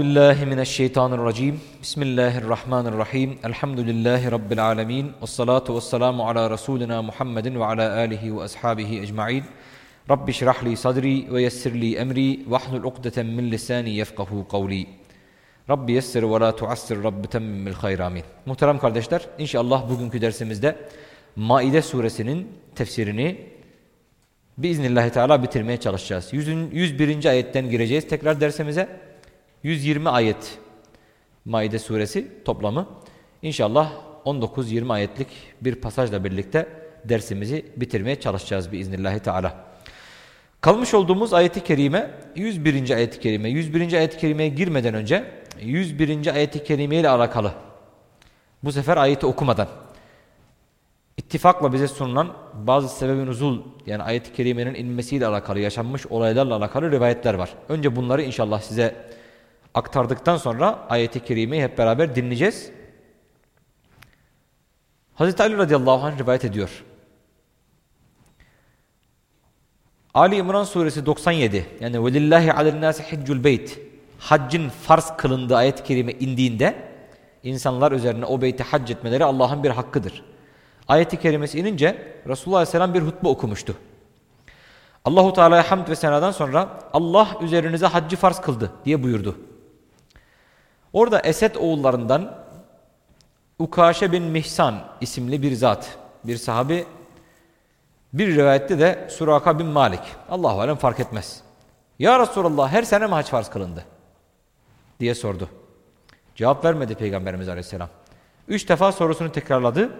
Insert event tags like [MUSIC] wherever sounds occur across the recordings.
billahi. Bismillahirrahmanirrahim. Elhamdülillahi rabbil alamin. Ves salatu vesselamu ala rasulina Muhammedin ve ala alihi ve ashabihi ecmaîn. Rabbi şrah li sadri ve yessir li emri ve hlul ukdeten min lisani yefkahu kavli. Rabbi yessir ve la tuassir Rabbi temmimil hayr amin. Muhterem kardeşler, inşallah bugünkü dersimizde Maide suresinin tefsirini biiznillahü teala bitirmeye çalışacağız. 100. 101. ayetten gireceğiz tekrar dersimize. 120 ayet Maide suresi toplamı. İnşallah 19-20 ayetlik bir pasajla birlikte dersimizi bitirmeye çalışacağız biiznillahü teala. Kalmış olduğumuz ayeti kerime 101. ayeti kerime. 101. ayeti kerimeye girmeden önce 101. ayeti kerime ile alakalı. Bu sefer ayeti okumadan ittifakla bize sunulan bazı sebebin uzul yani ayet-i kerimenin inmesiyle alakalı yaşanmış olaylarla alakalı rivayetler var. Önce bunları inşallah size aktardıktan sonra ayet-i kerimeyi hep beraber dinleyeceğiz. Hazreti Ali radıyallahu anh rivayet ediyor. Ali İmran suresi 97 yani velillahi alennâsi hiccul beyt haccın farz kılındığı ayet-i kerime indiğinde insanlar üzerine o beyti hac etmeleri Allah'ın bir hakkıdır. Ayet-i kerimesi inince Resulullah Aleyhisselam bir hutbe okumuştu. Allahu Teala'ya hamd ve senadan sonra Allah üzerinize haccı farz kıldı diye buyurdu. Orada Esed oğullarından Ukaşe bin Mihsan isimli bir zat, bir sahabi bir rivayette de Suraka bin Malik. Allahu alem fark etmez. Ya Resulallah her sene mi hac farz kılındı? diye sordu. Cevap vermedi Peygamberimiz Aleyhisselam. Üç defa sorusunu tekrarladı.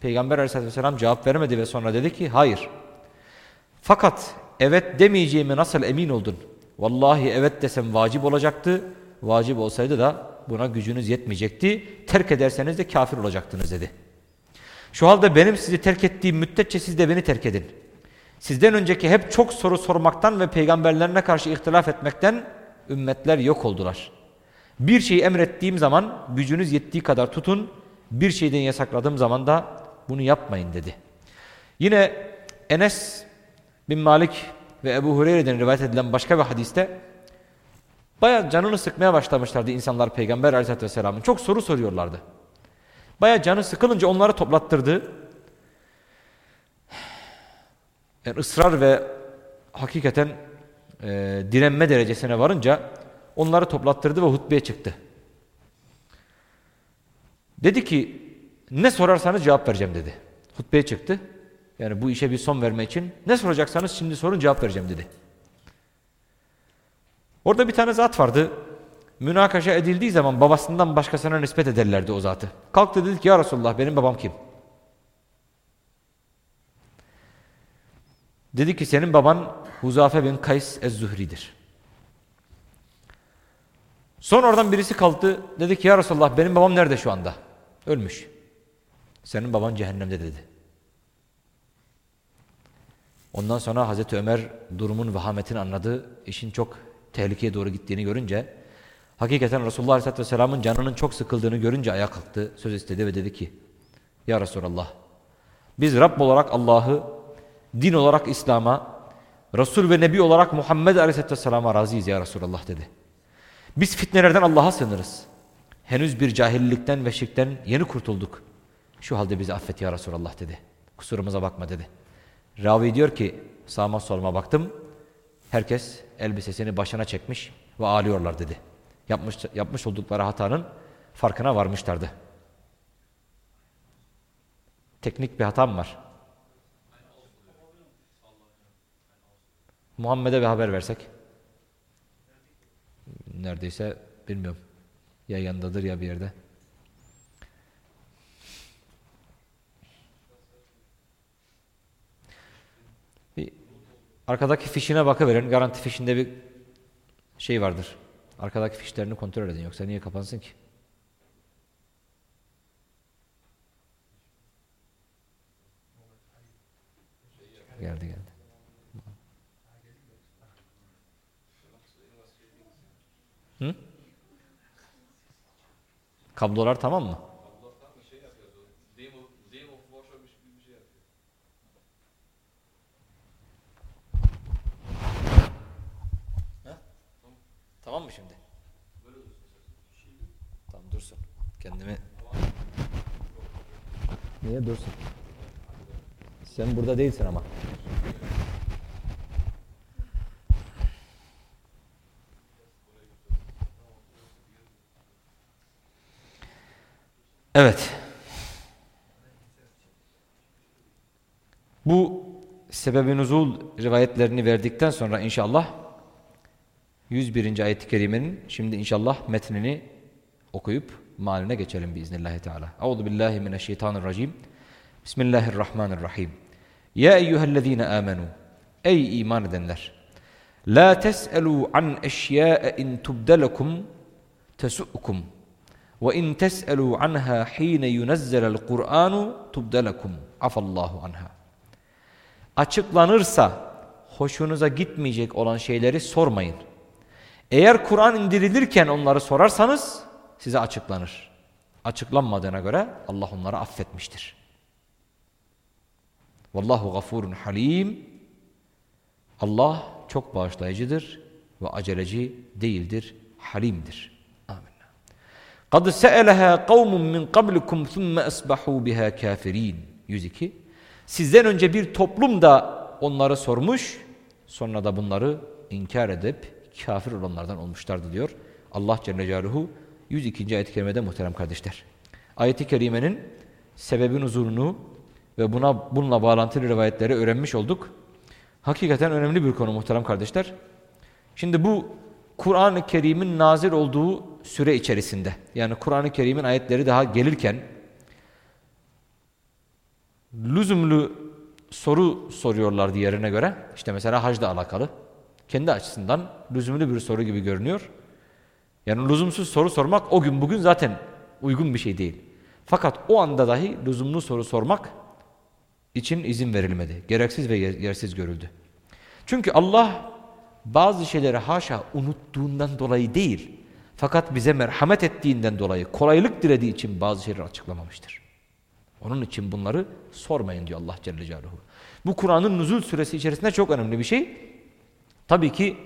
Peygamber Aleyhisselatü Vesselam cevap vermedi ve sonra dedi ki hayır. Fakat evet demeyeceğime nasıl emin oldun? Vallahi evet desem vacip olacaktı. Vacip olsaydı da buna gücünüz yetmeyecekti. Terk ederseniz de kafir olacaktınız dedi. Şu halde benim sizi terk ettiğim müddetçe siz de beni terk edin. Sizden önceki hep çok soru sormaktan ve peygamberlerine karşı ihtilaf etmekten ümmetler yok oldular. Bir şeyi emrettiğim zaman gücünüz yettiği kadar tutun. Bir şeyden yasakladığım zaman da bunu yapmayın dedi. Yine Enes bin Malik ve Ebu Hureyre'den rivayet edilen başka bir hadiste baya canını sıkmaya başlamışlardı insanlar Peygamber aleyhissalatü vesselamın. Çok soru soruyorlardı. Baya canı sıkılınca onları toplattırdı. Yani ısrar ve hakikaten e, direnme derecesine varınca onları toplattırdı ve hutbeye çıktı. Dedi ki ne sorarsanız cevap vereceğim dedi. Hutbeye çıktı. Yani bu işe bir son verme için ne soracaksanız şimdi sorun cevap vereceğim dedi. Orada bir tane zat vardı. Münakaşa edildiği zaman babasından başkasına nispet ederlerdi o zatı. Kalktı dedi ki ya Resulullah benim babam kim? Dedi ki senin baban Huzafe bin Kays Ez-Zuhri'dir. Sonra oradan birisi kalktı. Dedi ki ya Resulullah benim babam nerede şu anda? Ölmüş. Senin baban cehennemde dedi. Ondan sonra Hazreti Ömer durumun vahametini anladı. İşin çok tehlikeye doğru gittiğini görünce hakikaten Resulullah Aleyhisselatü Vesselam'ın canının çok sıkıldığını görünce ayağa kalktı. Söz istedi ve dedi ki Ya Resulallah biz Rabb olarak Allah'ı din olarak İslam'a Resul ve Nebi olarak Muhammed Aleyhisselatü Vesselam'a razıyız ya Resulallah dedi. Biz fitnelerden Allah'a sığınırız. Henüz bir cahillikten ve şirkten yeni kurtulduk. Şu halde bizi affet ya Resulallah dedi. Kusurumuza bakma dedi. Ravi diyor ki sağıma soluma baktım. Herkes elbisesini başına çekmiş ve ağlıyorlar dedi. Yapmış, yapmış oldukları hatanın farkına varmışlardı. Teknik bir hatam var. Muhammed'e bir haber versek. Neredeyse bilmiyorum. Ya yanındadır ya bir yerde. Bir arkadaki fişine bakıverin. Garanti fişinde bir şey vardır. Arkadaki fişlerini kontrol edin. Yoksa niye kapansın ki? Geldi geldi. Hı? Kablolar tamam mı? Tamam mı şimdi? Tamam dursun. Kendimi... Niye dursun? Sen burada değilsin ama. Evet. Bu sebebi nuzul rivayetlerini verdikten sonra inşallah 101. ayet-i kerimenin şimdi inşallah metnini okuyup maline geçelim biiznillahü teala. Euzu billahi mineşşeytanirracim. Bismillahirrahmanirrahim. Ya eyyühellezine amenu. Ey iman edenler. La tes'elu an eşya'e in tubdelekum tesu'kum. Ve in tes'elu anha hine yunezzelel Kur'anu tubdelekum. Afallahu anha. Açıklanırsa hoşunuza gitmeyecek olan şeyleri sormayın. Eğer Kur'an indirilirken onları sorarsanız size açıklanır. Açıklanmadığına göre Allah onları affetmiştir. Vallahu gafurun halim. Allah çok bağışlayıcıdır ve aceleci değildir, halimdir. Amin. Kad se'eleha kavmun min kablikum thumme esbahu biha kafirin. 102. Sizden önce bir toplum da onları sormuş, sonra da bunları inkar edip kafir olanlardan olmuşlardı diyor. Allah Celle Celaluhu 102. ayet-i kerimede muhterem kardeşler. Ayet-i kerimenin sebebin huzurunu ve buna bununla bağlantılı rivayetleri öğrenmiş olduk. Hakikaten önemli bir konu muhterem kardeşler. Şimdi bu Kur'an-ı Kerim'in nazil olduğu süre içerisinde yani Kur'an-ı Kerim'in ayetleri daha gelirken lüzumlu soru soruyorlar diğerine göre. İşte mesela hacla alakalı. Kendi açısından lüzumlu bir soru gibi görünüyor. Yani lüzumsuz soru sormak o gün bugün zaten uygun bir şey değil. Fakat o anda dahi lüzumlu soru sormak için izin verilmedi. Gereksiz ve yersiz görüldü. Çünkü Allah bazı şeyleri haşa unuttuğundan dolayı değil, fakat bize merhamet ettiğinden dolayı, kolaylık dilediği için bazı şeyleri açıklamamıştır. Onun için bunları sormayın diyor Allah Celle Celaluhu. Bu Kur'an'ın nuzul süresi içerisinde çok önemli bir şey. Tabii ki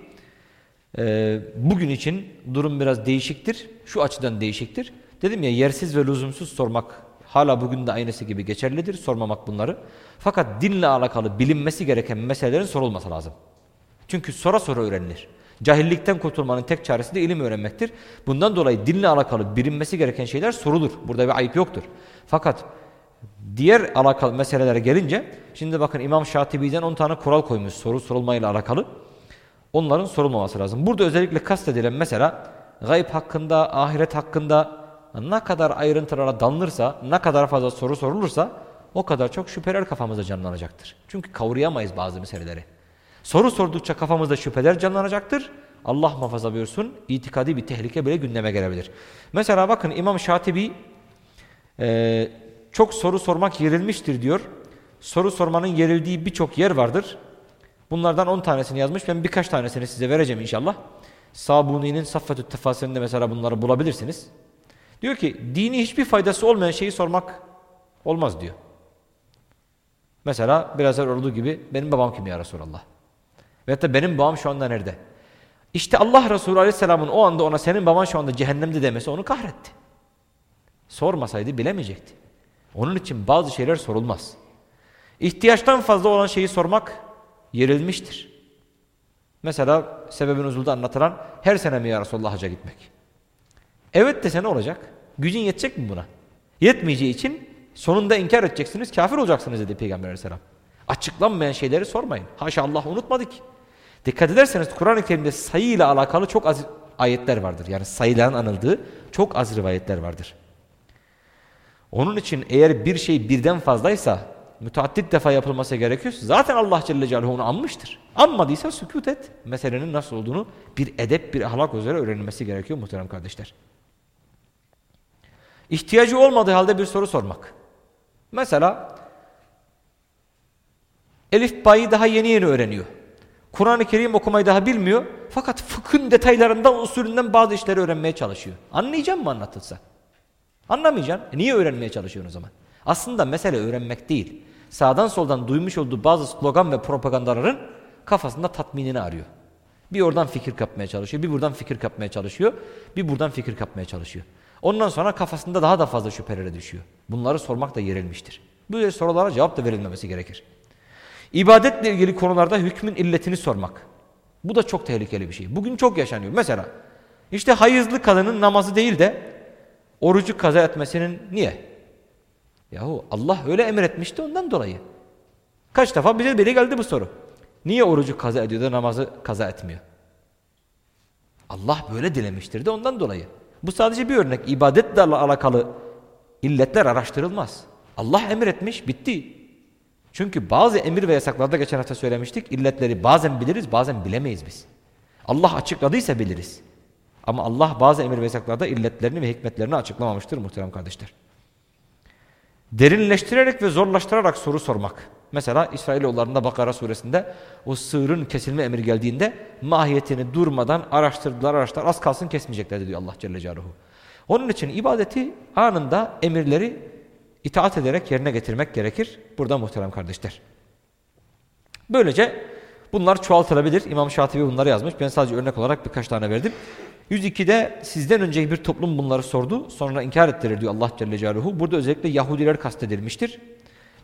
e, bugün için durum biraz değişiktir. Şu açıdan değişiktir. Dedim ya yersiz ve lüzumsuz sormak hala bugün de aynısı gibi geçerlidir. Sormamak bunları. Fakat dinle alakalı bilinmesi gereken meselelerin sorulması lazım. Çünkü sonra sonra öğrenilir. Cahillikten kurtulmanın tek çaresi de ilim öğrenmektir. Bundan dolayı dinle alakalı bilinmesi gereken şeyler sorulur. Burada bir ayıp yoktur. Fakat diğer alakalı meselelere gelince şimdi bakın İmam Şatibi'den 10 tane kural koymuş soru sorulmayla alakalı. Onların sorulmaması lazım. Burada özellikle kastedilen mesela gayb hakkında, ahiret hakkında ne kadar ayrıntılara dalınırsa, ne kadar fazla soru sorulursa o kadar çok şüpheler kafamızda canlanacaktır. Çünkü kavrayamayız bazı meseleleri. Soru sordukça kafamızda şüpheler canlanacaktır. Allah muhafaza buyursun itikadi bir tehlike bile gündeme gelebilir. Mesela bakın İmam Şatibi e, çok soru sormak yerilmiştir diyor. Soru sormanın yerildiği birçok yer vardır. Bunlardan 10 tanesini yazmış. Ben birkaç tanesini size vereceğim inşallah. Sabuni'nin Saffetü Tefasirinde mesela bunları bulabilirsiniz. Diyor ki dini hiçbir faydası olmayan şeyi sormak olmaz diyor. Mesela biraz evvel olduğu gibi benim babam kim ya Resulallah? Veyahut da benim babam şu anda nerede? İşte Allah Resulü Aleyhisselam'ın o anda ona senin baban şu anda cehennemde demesi onu kahretti. Sormasaydı bilemeyecekti. Onun için bazı şeyler sorulmaz. İhtiyaçtan fazla olan şeyi sormak yerilmiştir. Mesela sebebin uzulda anlatılan her sene mi ya Resulullah hacca gitmek? Evet dese ne olacak? Gücün yetecek mi buna? Yetmeyeceği için sonunda inkar edeceksiniz, kafir olacaksınız dedi Peygamber aleyhisselam. Açıklanmayan şeyleri sormayın. Haşa Allah unutmadık. Dikkat ederseniz Kur'an-ı Kerim'de sayı alakalı çok az ayetler vardır. Yani sayıların anıldığı çok az rivayetler vardır. Onun için eğer bir şey birden fazlaysa müteaddit defa yapılması gerekiyorsa zaten Allah Celle Celaluhu onu anmıştır. Anmadıysa sükut et. Meselenin nasıl olduğunu bir edep, bir ahlak üzere öğrenilmesi gerekiyor muhterem kardeşler. İhtiyacı olmadığı halde bir soru sormak. Mesela Elif bayı daha yeni yeni öğreniyor. Kur'an-ı Kerim okumayı daha bilmiyor. Fakat fıkhın detaylarından, usulünden bazı işleri öğrenmeye çalışıyor. Anlayacak mı anlatılsa? Anlamayacaksın. E niye öğrenmeye çalışıyorsun o zaman? Aslında mesele öğrenmek değil. Sağdan soldan duymuş olduğu bazı slogan ve propagandaların kafasında tatminini arıyor. Bir oradan fikir kapmaya çalışıyor, bir buradan fikir kapmaya çalışıyor, bir buradan fikir kapmaya çalışıyor. Ondan sonra kafasında daha da fazla şüphelere düşüyor. Bunları sormak da yerilmiştir. Böyle sorulara cevap da verilmemesi gerekir. İbadetle ilgili konularda hükmün illetini sormak. Bu da çok tehlikeli bir şey. Bugün çok yaşanıyor. Mesela işte hayızlı kadının namazı değil de orucu kaza etmesinin niye? Yahu Allah öyle emretmişti ondan dolayı. Kaç defa bize biri geldi bu soru. Niye orucu kaza ediyor da namazı kaza etmiyor? Allah böyle dilemiştir de ondan dolayı. Bu sadece bir örnek. İbadetle alakalı illetler araştırılmaz. Allah emretmiş bitti. Çünkü bazı emir ve yasaklarda geçen hafta söylemiştik. illetleri bazen biliriz bazen bilemeyiz biz. Allah açıkladıysa biliriz. Ama Allah bazı emir ve yasaklarda illetlerini ve hikmetlerini açıklamamıştır muhterem kardeşler. Derinleştirerek ve zorlaştırarak soru sormak. Mesela İsrailoğullarında Bakara suresinde o sığırın kesilme emri geldiğinde mahiyetini durmadan araştırdılar araştırdılar. Az kalsın kesmeyecekler diyor Allah Celle Celaluhu. Onun için ibadeti anında emirleri itaat ederek yerine getirmek gerekir. Burada muhterem kardeşler. Böylece bunlar çoğaltılabilir. İmam Şatibi bunları yazmış. Ben sadece örnek olarak birkaç tane verdim. 102'de sizden önceki bir toplum bunları sordu. Sonra inkar ettiler diyor Allah Celle Celaluhu. Burada özellikle Yahudiler kastedilmiştir.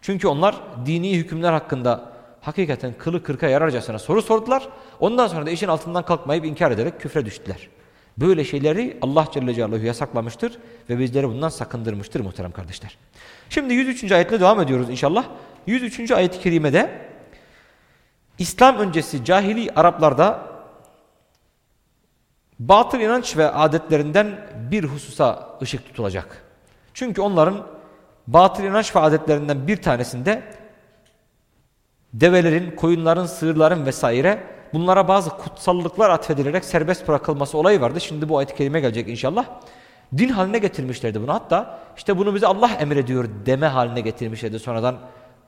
Çünkü onlar dini hükümler hakkında hakikaten kılı kırka yararcasına soru sordular. Ondan sonra da işin altından kalkmayıp inkar ederek küfre düştüler. Böyle şeyleri Allah Celle Celaluhu yasaklamıştır ve bizleri bundan sakındırmıştır muhterem kardeşler. Şimdi 103. ayetle devam ediyoruz inşallah. 103. ayet-i kerimede İslam öncesi cahili Araplarda batıl inanç ve adetlerinden bir hususa ışık tutulacak. Çünkü onların batıl inanç ve adetlerinden bir tanesinde develerin, koyunların, sığırların vesaire bunlara bazı kutsallıklar atfedilerek serbest bırakılması olayı vardı. Şimdi bu ayet-i kerime gelecek inşallah. Din haline getirmişlerdi bunu. Hatta işte bunu bize Allah emrediyor deme haline getirmişlerdi sonradan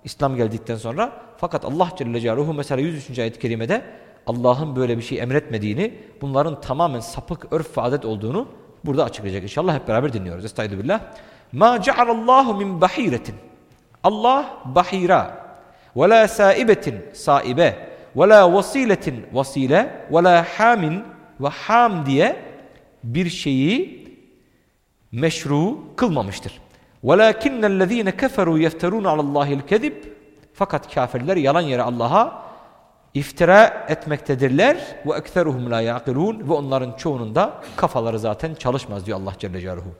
İslam geldikten sonra. Fakat Allah Celle Celaluhu mesela 103. ayet-i kerimede Allah'ın böyle bir şey emretmediğini, bunların tamamen sapık örf ve adet olduğunu burada açıklayacak. İnşallah hep beraber dinliyoruz. Estaizu billah. Ma cealallahu min bahiretin. Allah bahira ve la saibetin saibe ve la vasiletin vasile ve la hamin ve ham diye bir şeyi meşru kılmamıştır. وَلَكِنَّ الَّذ۪ينَ كَفَرُوا يَفْتَرُونَ عَلَى اللّٰهِ الْكَذِبِ Fakat kafirler yalan yere Allah'a iftira etmektedirler. Ve ekseruhum la yaqilun ve onların çoğunun da kafaları zaten çalışmaz diyor Allah Celle Celaluhu.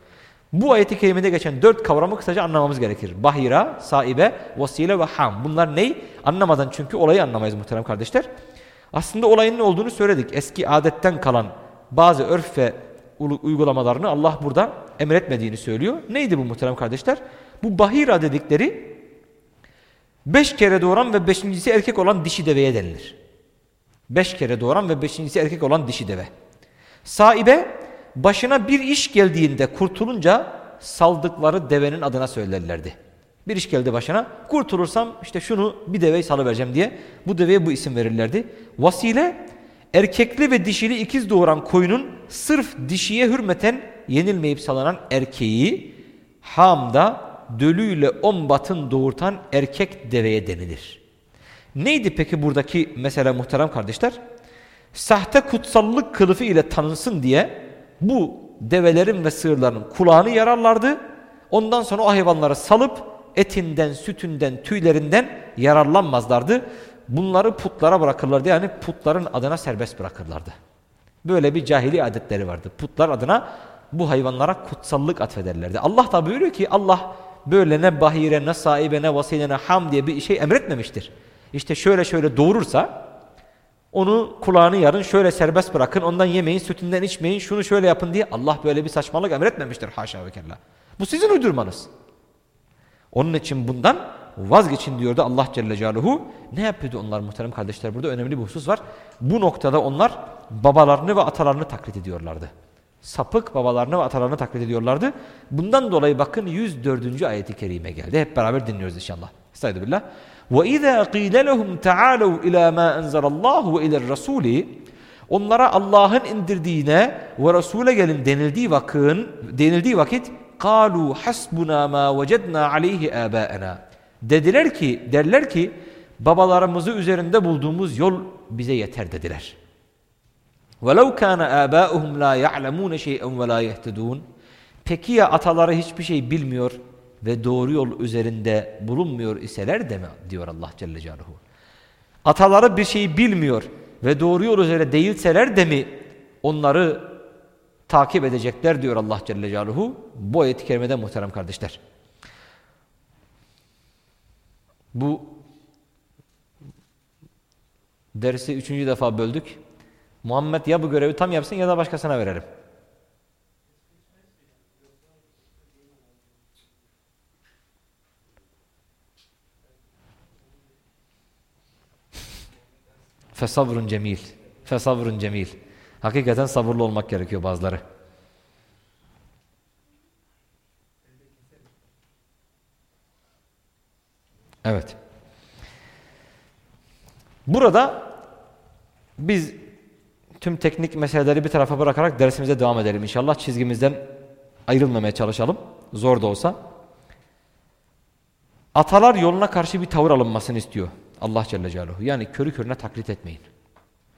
Bu ayeti kerimede geçen dört kavramı kısaca anlamamız gerekir. Bahira, saibe, vasile ve ham. Bunlar ney? Anlamadan çünkü olayı anlamayız muhterem kardeşler. Aslında olayın ne olduğunu söyledik. Eski adetten kalan bazı örf ve uygulamalarını Allah burada emretmediğini söylüyor. Neydi bu muhterem kardeşler? Bu bahira dedikleri beş kere doğuran ve beşincisi erkek olan dişi deveye denilir. Beş kere doğuran ve beşincisi erkek olan dişi deve. Saibe başına bir iş geldiğinde kurtulunca saldıkları devenin adına söylerlerdi. Bir iş geldi başına kurtulursam işte şunu bir deveyi salıvereceğim diye bu deveye bu isim verirlerdi. Vasile erkekli ve dişili ikiz doğuran koyunun sırf dişiye hürmeten yenilmeyip salanan erkeği hamda dölüyle on batın doğurtan erkek deveye denilir. Neydi peki buradaki mesela muhterem kardeşler? Sahte kutsallık kılıfı ile tanınsın diye bu develerin ve sığırların kulağını yararlardı. Ondan sonra o hayvanları salıp etinden, sütünden, tüylerinden yararlanmazlardı. Bunları putlara bırakırlardı. Yani putların adına serbest bırakırlardı. Böyle bir cahili adetleri vardı. Putlar adına bu hayvanlara kutsallık atfederlerdi. Allah da buyuruyor ki Allah böyle ne bahire ne sahibe ne vasile ne ham diye bir şey emretmemiştir. İşte şöyle şöyle doğurursa onu kulağını yarın şöyle serbest bırakın ondan yemeyin sütünden içmeyin şunu şöyle yapın diye Allah böyle bir saçmalık emretmemiştir haşa ve kella. Bu sizin uydurmanız. Onun için bundan vazgeçin diyordu Allah Celle Celaluhu. Ne yapıyordu onlar muhterem kardeşler? Burada önemli bir husus var. Bu noktada onlar babalarını ve atalarını taklit ediyorlardı Sapık babalarını ve atalarını taklit ediyorlardı. Bundan dolayı bakın 104. ayeti kerime geldi. Hep beraber dinliyoruz inşallah. Estaizu billah. وَاِذَا قِيلَ لَهُمْ تَعَالَوْا اِلَى مَا اَنْزَلَ اللّٰهُ وَاِلَى الرَّسُولِ Onlara Allah'ın indirdiğine ve Resul'e gelin denildiği vakın denildiği vakit قَالُوا حَسْبُنَا مَا وَجَدْنَا عَلَيْهِ آبَاءَنَا Dediler ki, derler ki babalarımızı üzerinde bulduğumuz yol bize yeter dediler. وَلَوْ كَانَ آبَاؤُهُمْ لَا يَعْلَمُونَ شَيْئًا وَلَا يَهْتَدُونَ Peki ya ataları hiçbir şey bilmiyor ve doğru yol üzerinde bulunmuyor iseler de mi diyor Allah Celle Celaluhu. Ataları bir şeyi bilmiyor ve doğru yol üzere değilseler de mi onları takip edecekler diyor Allah Celle Celaluhu. Bu ayet-i kerimede muhterem kardeşler. Bu dersi üçüncü defa böldük. Muhammed ya bu görevi tam yapsın ya da başkasına verelim. Fesavrun cemil. Fesavrun cemil. Hakikaten sabırlı olmak gerekiyor bazıları. Evet. Burada biz tüm teknik meseleleri bir tarafa bırakarak dersimize devam edelim inşallah. Çizgimizden ayrılmamaya çalışalım. Zor da olsa. Atalar yoluna karşı bir tavır alınmasını istiyor Allah Celle Celaluhu. Yani körü körüne taklit etmeyin.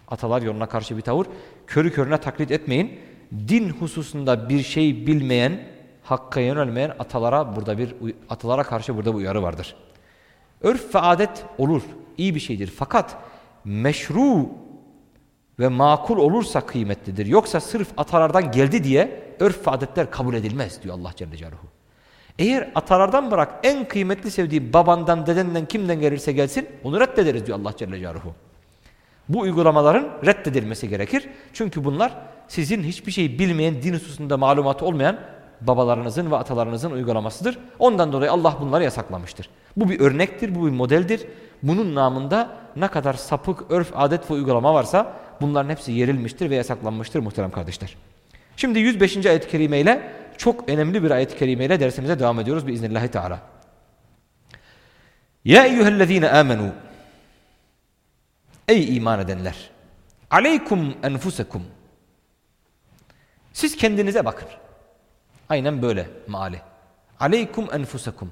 Atalar yoluna karşı bir tavır. Körü körüne taklit etmeyin. Din hususunda bir şey bilmeyen, hakka yönelmeyen atalara burada bir atalara karşı burada bir uyarı vardır. Örf ve adet olur. iyi bir şeydir. Fakat meşru ve makul olursa kıymetlidir. Yoksa sırf atalardan geldi diye örf ve adetler kabul edilmez diyor Allah Celle Celaluhu. Eğer atalardan bırak en kıymetli sevdiği babandan, dedenden, kimden gelirse gelsin onu reddederiz diyor Allah Celle Celaluhu. Bu uygulamaların reddedilmesi gerekir. Çünkü bunlar sizin hiçbir şey bilmeyen, din hususunda malumatı olmayan babalarınızın ve atalarınızın uygulamasıdır. Ondan dolayı Allah bunları yasaklamıştır. Bu bir örnektir, bu bir modeldir. Bunun namında ne kadar sapık, örf, adet ve uygulama varsa bunların hepsi yerilmiştir ve yasaklanmıştır muhterem kardeşler. Şimdi 105. ayet-i kerime ile çok önemli bir ayet-i kerime ile dersimize devam ediyoruz biiznillahü teala. Ya eyyühellezine amenu Ey iman edenler! Aleykum enfusekum Siz kendinize bakın. Aynen böyle maali. Aleykum enfusekum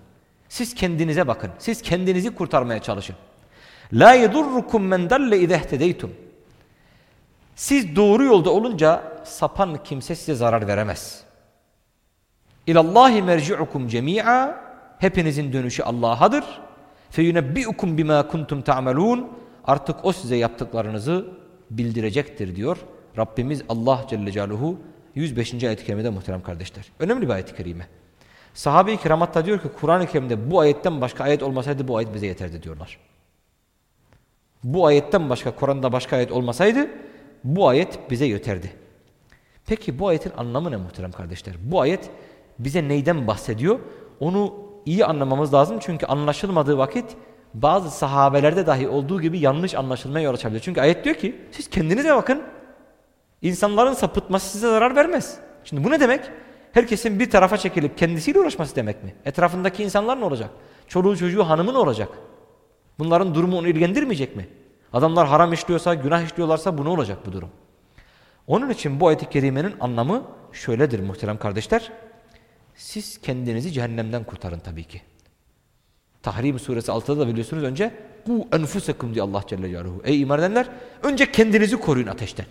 Siz kendinize bakın. Siz kendinizi kurtarmaya çalışın. La yedurrukum men dalle idehtedeytum Siz doğru yolda olunca sapan kimse size zarar veremez. İlallahi merci'ukum cemi'a Hepinizin dönüşü Allah'adır. Feyunebbi'ukum bima kuntum ta'melun Artık o size yaptıklarınızı bildirecektir diyor. Rabbimiz Allah Celle Celaluhu 105. ayet-i kerimede muhterem kardeşler. Önemli bir ayet-i kerime. Sahabe-i kiram hatta diyor ki Kur'an-ı Kerim'de bu ayetten başka ayet olmasaydı bu ayet bize yeterdi diyorlar. Bu ayetten başka Kur'an'da başka ayet olmasaydı bu ayet bize yeterdi. Peki bu ayetin anlamı ne muhterem kardeşler? Bu ayet bize neyden bahsediyor? Onu iyi anlamamız lazım çünkü anlaşılmadığı vakit bazı sahabelerde dahi olduğu gibi yanlış anlaşılmaya yol açabilir. Çünkü ayet diyor ki siz kendinize bakın. İnsanların sapıtması size zarar vermez. Şimdi bu ne demek? Herkesin bir tarafa çekilip kendisiyle uğraşması demek mi? Etrafındaki insanlar ne olacak? Çoluğu çocuğu hanımı ne olacak? Bunların durumu onu ilgilendirmeyecek mi? Adamlar haram işliyorsa, günah işliyorlarsa bu ne olacak bu durum? Onun için bu ayet-i kerimenin anlamı şöyledir muhterem kardeşler. Siz kendinizi cehennemden kurtarın tabii ki. Tahrim suresi 6'da da biliyorsunuz önce bu enfusekum diyor Allah Celle Celaluhu. Ey iman edenler önce kendinizi koruyun ateşten.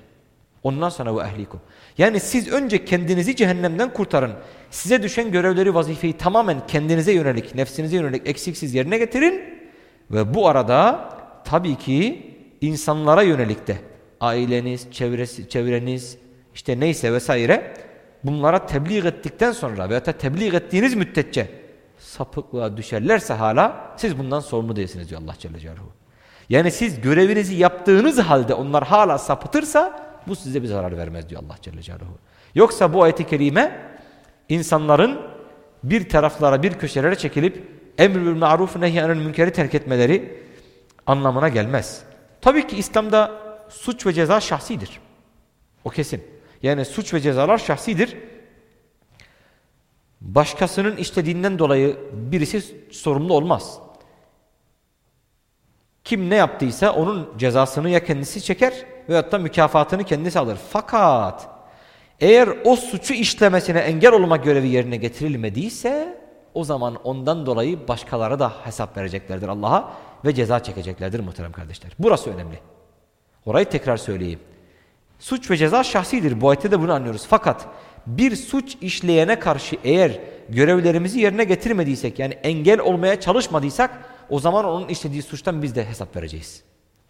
Ondan sonra ve ehlikum. Yani siz önce kendinizi cehennemden kurtarın. Size düşen görevleri vazifeyi tamamen kendinize yönelik, nefsinize yönelik eksiksiz yerine getirin. Ve bu arada tabii ki insanlara yönelik de aileniz, çevresi, çevreniz işte neyse vesaire bunlara tebliğ ettikten sonra veya tebliğ ettiğiniz müddetçe sapıklığa düşerlerse hala siz bundan sorumlu değilsiniz diyor Allah Celle Celaluhu. Yani siz görevinizi yaptığınız halde onlar hala sapıtırsa bu size bir zarar vermez diyor Allah Celle Celaluhu. Yoksa bu ayet-i kerime insanların bir taraflara bir köşelere çekilip emr-ül ma'ruf nehyanül münkeri terk etmeleri anlamına gelmez. Tabii ki İslam'da suç ve ceza şahsidir. O kesin. Yani suç ve cezalar şahsidir. Başkasının işlediğinden dolayı birisi sorumlu olmaz. Kim ne yaptıysa onun cezasını ya kendisi çeker veyahut da mükafatını kendisi alır. Fakat eğer o suçu işlemesine engel olma görevi yerine getirilmediyse o zaman ondan dolayı başkaları da hesap vereceklerdir Allah'a ve ceza çekeceklerdir muhterem kardeşler. Burası önemli. Orayı tekrar söyleyeyim. Suç ve ceza şahsidir. Bu ayette de bunu anlıyoruz. Fakat bir suç işleyene karşı eğer görevlerimizi yerine getirmediysek yani engel olmaya çalışmadıysak o zaman onun işlediği suçtan biz de hesap vereceğiz.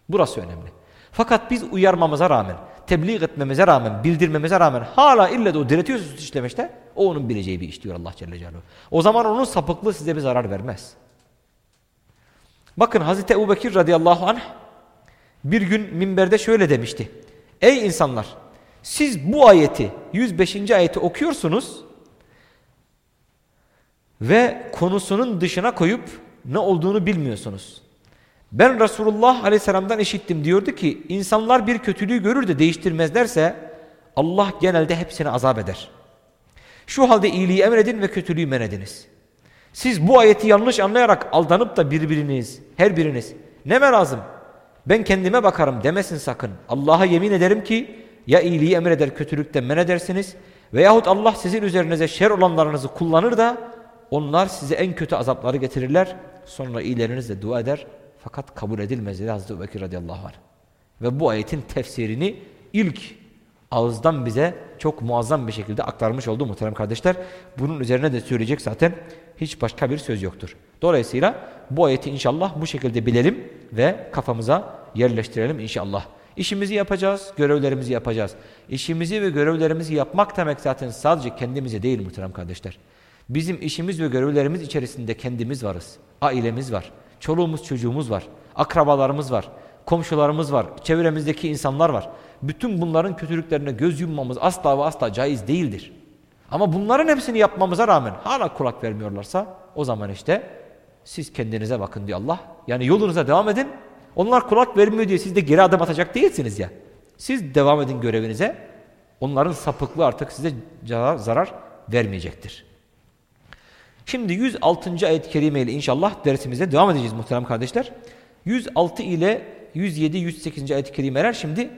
Burası önemli. Fakat biz uyarmamıza rağmen, tebliğ etmemize rağmen, bildirmemize rağmen hala ille de o diretiyorsa suç işlemişte o onun bileceği bir iş diyor Allah Celle Celaluhu. O zaman onun sapıklığı size bir zarar vermez. Bakın Hazreti Ebu Bekir radıyallahu anh bir gün minberde şöyle demişti. Ey insanlar siz bu ayeti 105. ayeti okuyorsunuz ve konusunun dışına koyup ne olduğunu bilmiyorsunuz. Ben Resulullah aleyhisselamdan işittim diyordu ki insanlar bir kötülüğü görür de değiştirmezlerse Allah genelde hepsini azap eder. Şu halde iyiliği emredin ve kötülüğü men ediniz. Siz bu ayeti yanlış anlayarak aldanıp da birbiriniz, her biriniz neme lazım? Ben kendime bakarım demesin sakın. Allah'a yemin ederim ki ya iyiliği emreder kötülükten men edersiniz veyahut Allah sizin üzerinize şer olanlarınızı kullanır da onlar size en kötü azapları getirirler. Sonra iyilerinizle dua eder fakat kabul edilmez dedi Hazreti Bekir radıyallahu anh. Ve bu ayetin tefsirini ilk ağızdan bize çok muazzam bir şekilde aktarmış oldu muhterem kardeşler. Bunun üzerine de söyleyecek zaten hiç başka bir söz yoktur. Dolayısıyla bu ayeti inşallah bu şekilde bilelim ve kafamıza yerleştirelim inşallah. İşimizi yapacağız, görevlerimizi yapacağız. İşimizi ve görevlerimizi yapmak demek zaten sadece kendimize değil muhterem kardeşler. Bizim işimiz ve görevlerimiz içerisinde kendimiz varız. Ailemiz var. Çoluğumuz çocuğumuz var. Akrabalarımız var. Komşularımız var. Çevremizdeki insanlar var. Bütün bunların kötülüklerine göz yummamız asla ve asla caiz değildir. Ama bunların hepsini yapmamıza rağmen hala kulak vermiyorlarsa o zaman işte siz kendinize bakın diyor Allah. Yani yolunuza devam edin. Onlar kulak vermiyor diye siz de geri adım atacak değilsiniz ya. Siz devam edin görevinize. Onların sapıklığı artık size zarar vermeyecektir. Şimdi 106. ayet-i kerime ile inşallah dersimize devam edeceğiz muhterem kardeşler. 106 ile 107 108. ayet-i kerimeler şimdi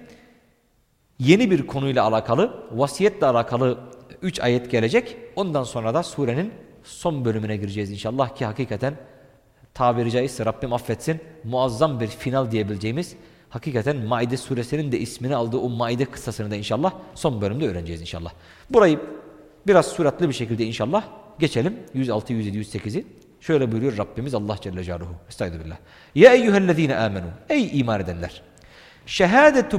yeni bir konuyla alakalı, vasiyetle alakalı 3 ayet gelecek. Ondan sonra da surenin son bölümüne gireceğiz inşallah ki hakikaten tabiri caizse Rabbim affetsin muazzam bir final diyebileceğimiz hakikaten Maide suresinin de ismini aldığı o Maide kıssasını da inşallah son bölümde öğreneceğiz inşallah. Burayı biraz suratlı bir şekilde inşallah geçelim 106, 107, 108'i. Şöyle buyuruyor Rabbimiz Allah Celle Celaluhu. Estağfirullah. Ya eyyühellezine amenu. Ey iman edenler.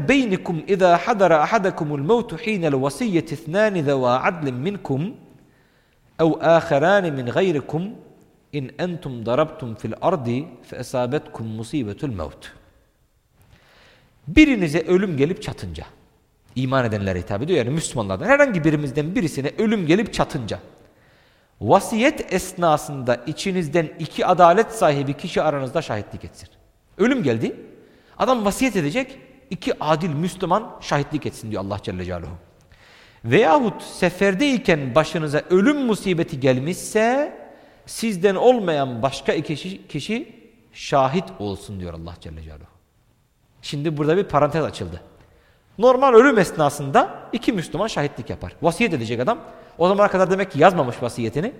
Beynikum izâ hadara ahadakumul mevtu hînel vasiyyeti ithnâni zevâ adlin minkum ev âkherâni min gayrikum in entum darabtum fil ardi fe esabetkum musibetul mevt. Birinize ölüm gelip çatınca, iman edenlere hitap ediyor yani Müslümanlardan herhangi birimizden birisine ölüm gelip çatınca, vasiyet esnasında içinizden iki adalet sahibi kişi aranızda şahitlik etsin. Ölüm geldi, adam vasiyet edecek, iki adil Müslüman şahitlik etsin diyor Allah Celle Celaluhu. Veyahut seferdeyken başınıza ölüm musibeti gelmişse sizden olmayan başka iki kişi, kişi şahit olsun diyor Allah Celle Celaluhu. Şimdi burada bir parantez açıldı. Normal ölüm esnasında iki Müslüman şahitlik yapar. Vasiyet edecek adam. O zamana kadar demek ki yazmamış vasiyetini.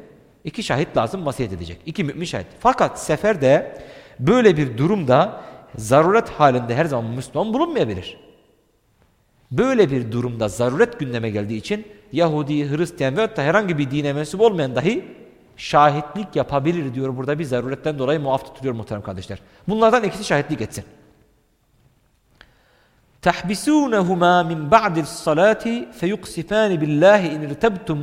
İki şahit lazım vasiyet edecek. İki mümin şahit. Fakat seferde böyle bir durumda zaruret halinde her zaman Müslüman bulunmayabilir. Böyle bir durumda zaruret gündeme geldiği için Yahudi, Hristiyan ve da herhangi bir dine mensup olmayan dahi şahitlik yapabilir diyor burada bir zaruretten dolayı muaf tutuluyor muhterem kardeşler. Bunlardan ikisi şahitlik etsin. تحبسونهما من بعد الصلاة فيقسفان بالله إن ارتبتم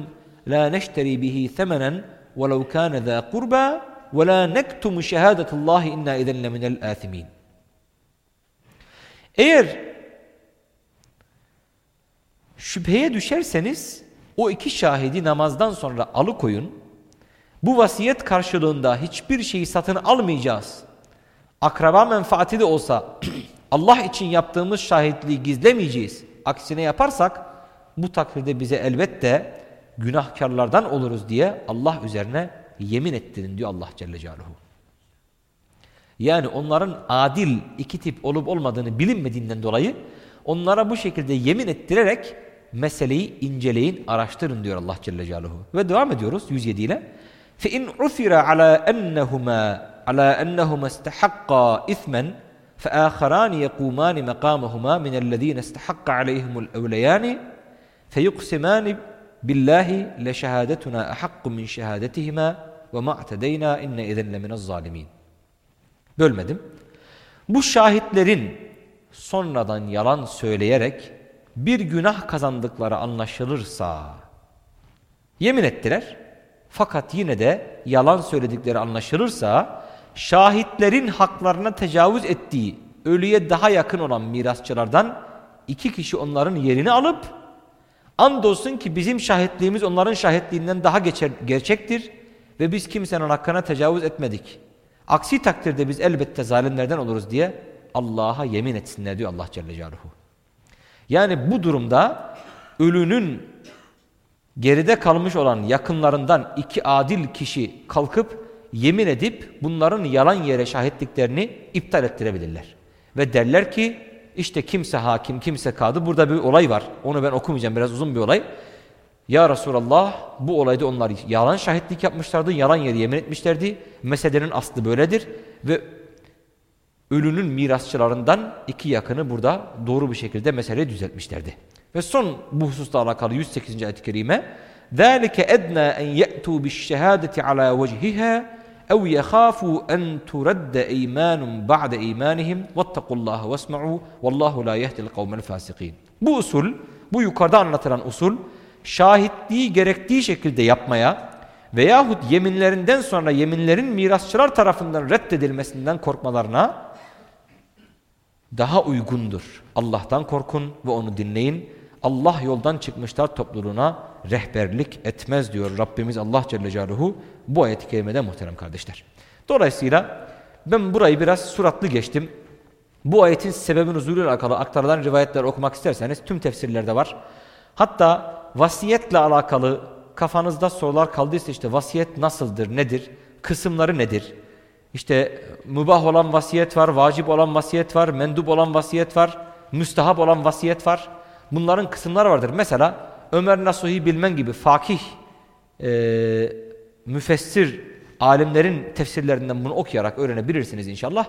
لا نشتري به ثمنا ولو كان ذا قربى ولا نكتم شهادة الله إنا إذن لمن الآثمين eğer şüpheye düşerseniz o iki şahidi namazdan sonra alıkoyun. Bu vasiyet karşılığında hiçbir şeyi satın almayacağız. Akraba menfaati de olsa [CLEARS THROAT] Allah için yaptığımız şahitliği gizlemeyeceğiz. Aksine yaparsak bu takdirde bize elbette günahkarlardan oluruz diye Allah üzerine yemin ettirin diyor Allah Celle Celaluhu. Yani onların adil iki tip olup olmadığını bilinmediğinden dolayı onlara bu şekilde yemin ettirerek meseleyi inceleyin, araştırın diyor Allah Celle Celaluhu. Ve devam ediyoruz 107 ile. فَاِنْ عُثِرَ عَلَى أَنَّهُمَا عَلَى أَنَّهُمَا اسْتَحَقَّا إِثْمًا فآخران يقومان مقامهما من الذين استحق عليهم الأوليان فيقسمان billahi le şehadetuna ahakku min şehadetihima ve ma'tedeyna inne izen leminez zalimin. Bölmedim. Bu şahitlerin sonradan yalan söyleyerek bir günah kazandıkları anlaşılırsa yemin ettiler. Fakat yine de yalan söyledikleri anlaşılırsa şahitlerin haklarına tecavüz ettiği ölüye daha yakın olan mirasçılardan iki kişi onların yerini alıp andolsun ki bizim şahitliğimiz onların şahitliğinden daha geçer, gerçektir ve biz kimsenin hakkına tecavüz etmedik. Aksi takdirde biz elbette zalimlerden oluruz diye Allah'a yemin etsinler diyor Allah Celle Celaluhu. Yani bu durumda ölünün geride kalmış olan yakınlarından iki adil kişi kalkıp yemin edip bunların yalan yere şahitliklerini iptal ettirebilirler. Ve derler ki işte kimse hakim kimse kadı burada bir olay var. Onu ben okumayacağım biraz uzun bir olay. Ya Resulallah bu olayda onlar yalan şahitlik yapmışlardı, yalan yere yemin etmişlerdi. Meselenin aslı böyledir ve ölünün mirasçılarından iki yakını burada doğru bir şekilde meseleyi düzeltmişlerdi. Ve son bu hususla alakalı 108. ayet-i kerime ذَٰلِكَ اَدْنَا اَنْ يَأْتُوا بِالشَّهَادَةِ عَلَى وَجْهِهَا اَوْ يَخَافُوا اَنْ تُرَدَّ اَيْمَانٌ بَعْدَ اَيْمَانِهِمْ وَاتَّقُوا اللّٰهَ وَاسْمَعُوا وَاللّٰهُ لَا يَهْدِ الْقَوْمَ الْفَاسِقِينَ Bu usul, bu yukarıda anlatılan usul şahitliği gerektiği şekilde yapmaya veyahut yeminlerinden sonra yeminlerin mirasçılar tarafından reddedilmesinden korkmalarına daha uygundur. Allah'tan korkun ve onu dinleyin. Allah yoldan çıkmışlar topluluğuna rehberlik etmez diyor Rabbimiz Allah Celle Celaluhu bu ayet-i kerimede muhterem kardeşler. Dolayısıyla ben burayı biraz suratlı geçtim. Bu ayetin sebebin huzuruyla alakalı aktarılan rivayetler okumak isterseniz tüm tefsirlerde var. Hatta vasiyetle alakalı kafanızda sorular kaldıysa işte vasiyet nasıldır, nedir, kısımları nedir? İşte mübah olan vasiyet var, vacip olan vasiyet var, mendup olan vasiyet var, müstahap olan vasiyet var. Bunların kısımları vardır. Mesela Ömer Nasuhi bilmen gibi fakih, e, müfessir alimlerin tefsirlerinden bunu okuyarak öğrenebilirsiniz inşallah.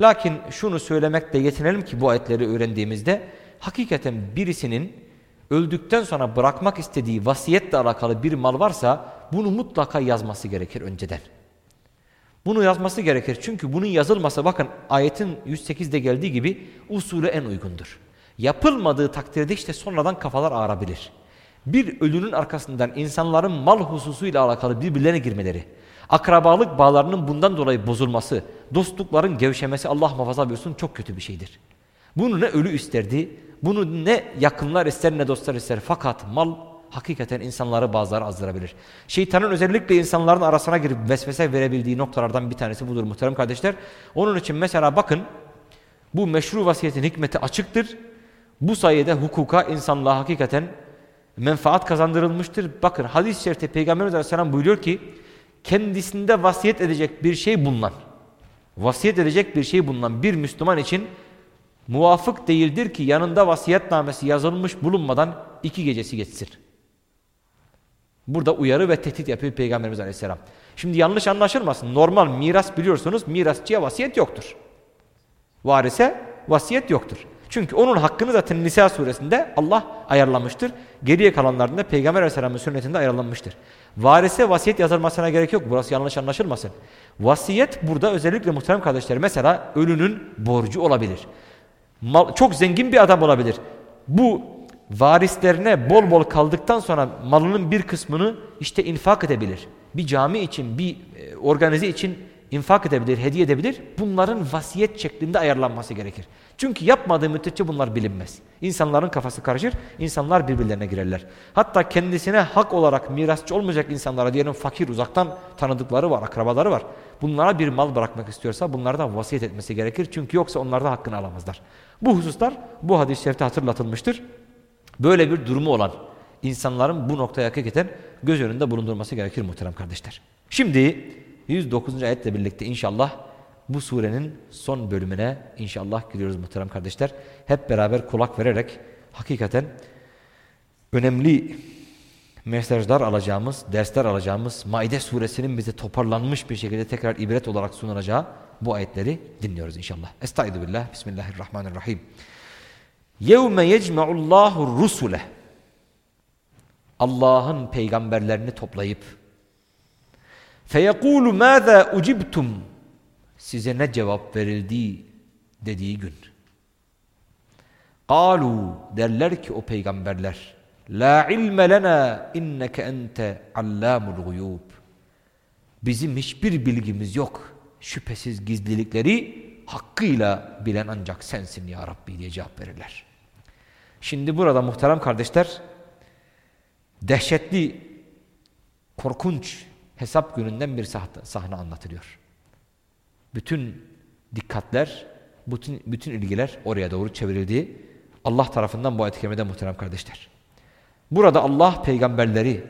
Lakin şunu söylemekle yetinelim ki bu ayetleri öğrendiğimizde hakikaten birisinin öldükten sonra bırakmak istediği vasiyetle alakalı bir mal varsa bunu mutlaka yazması gerekir önceden. Bunu yazması gerekir. Çünkü bunun yazılması bakın ayetin 108'de geldiği gibi usulü en uygundur. Yapılmadığı takdirde işte sonradan kafalar ağrabilir. Bir ölünün arkasından insanların mal hususuyla alakalı birbirlerine girmeleri, akrabalık bağlarının bundan dolayı bozulması, dostlukların gevşemesi Allah muhafaza buyursun çok kötü bir şeydir. Bunu ne ölü isterdi, bunu ne yakınlar ister ne dostlar ister. Fakat mal hakikaten insanları bazıları azdırabilir. Şeytanın özellikle insanların arasına girip vesvese verebildiği noktalardan bir tanesi budur muhterem kardeşler. Onun için mesela bakın bu meşru vasiyetin hikmeti açıktır. Bu sayede hukuka insanlığa hakikaten menfaat kazandırılmıştır. Bakın hadis-i şerifte Peygamberimiz Aleyhisselam buyuruyor ki kendisinde vasiyet edecek bir şey bulunan vasiyet edecek bir şey bulunan bir Müslüman için muvafık değildir ki yanında vasiyetnamesi yazılmış bulunmadan iki gecesi geçsin. Burada uyarı ve tehdit yapıyor Peygamberimiz Aleyhisselam. Şimdi yanlış anlaşılmasın. Normal miras biliyorsunuz mirasçıya vasiyet yoktur. Varise vasiyet yoktur. Çünkü onun hakkını zaten Nisa suresinde Allah ayarlamıştır. Geriye kalanlarında Peygamber Aleyhisselam'ın sünnetinde ayarlanmıştır. Varise vasiyet yazılmasına gerek yok. Burası yanlış anlaşılmasın. Vasiyet burada özellikle muhterem kardeşler mesela ölünün borcu olabilir. Mal, çok zengin bir adam olabilir. Bu varislerine bol bol kaldıktan sonra malının bir kısmını işte infak edebilir. Bir cami için, bir e, organize için infak edebilir, hediye edebilir. Bunların vasiyet şeklinde ayarlanması gerekir. Çünkü yapmadığı müddetçe bunlar bilinmez. İnsanların kafası karışır, insanlar birbirlerine girerler. Hatta kendisine hak olarak mirasçı olmayacak insanlara diyelim fakir uzaktan tanıdıkları var, akrabaları var. Bunlara bir mal bırakmak istiyorsa bunlardan vasiyet etmesi gerekir. Çünkü yoksa onlar da hakkını alamazlar. Bu hususlar bu hadis-i şerifte hatırlatılmıştır. Böyle bir durumu olan insanların bu noktaya hakikaten göz önünde bulundurması gerekir muhterem kardeşler. Şimdi 109. ayetle birlikte inşallah bu surenin son bölümüne inşallah giriyoruz muhterem kardeşler. Hep beraber kulak vererek hakikaten önemli mesajlar alacağımız, dersler alacağımız Maide suresinin bize toparlanmış bir şekilde tekrar ibret olarak sunulacağı bu ayetleri dinliyoruz inşallah. Estaizu billah. Bismillahirrahmanirrahim. Yevme yecmeullahu rusule. Allah'ın peygamberlerini toplayıp feyekulu mâzâ ucibtum size ne cevap verildi dediği gün. Kalu derler ki o peygamberler la ilme lena inneke ente allamul guyub. Bizim hiçbir bilgimiz yok. Şüphesiz gizlilikleri hakkıyla bilen ancak sensin ya Rabbi diye cevap verirler. Şimdi burada muhterem kardeşler dehşetli, korkunç hesap gününden bir sahne anlatılıyor. Bütün dikkatler, bütün, bütün ilgiler oraya doğru çevrildi. Allah tarafından bu ayet-i muhterem kardeşler. Burada Allah peygamberleri,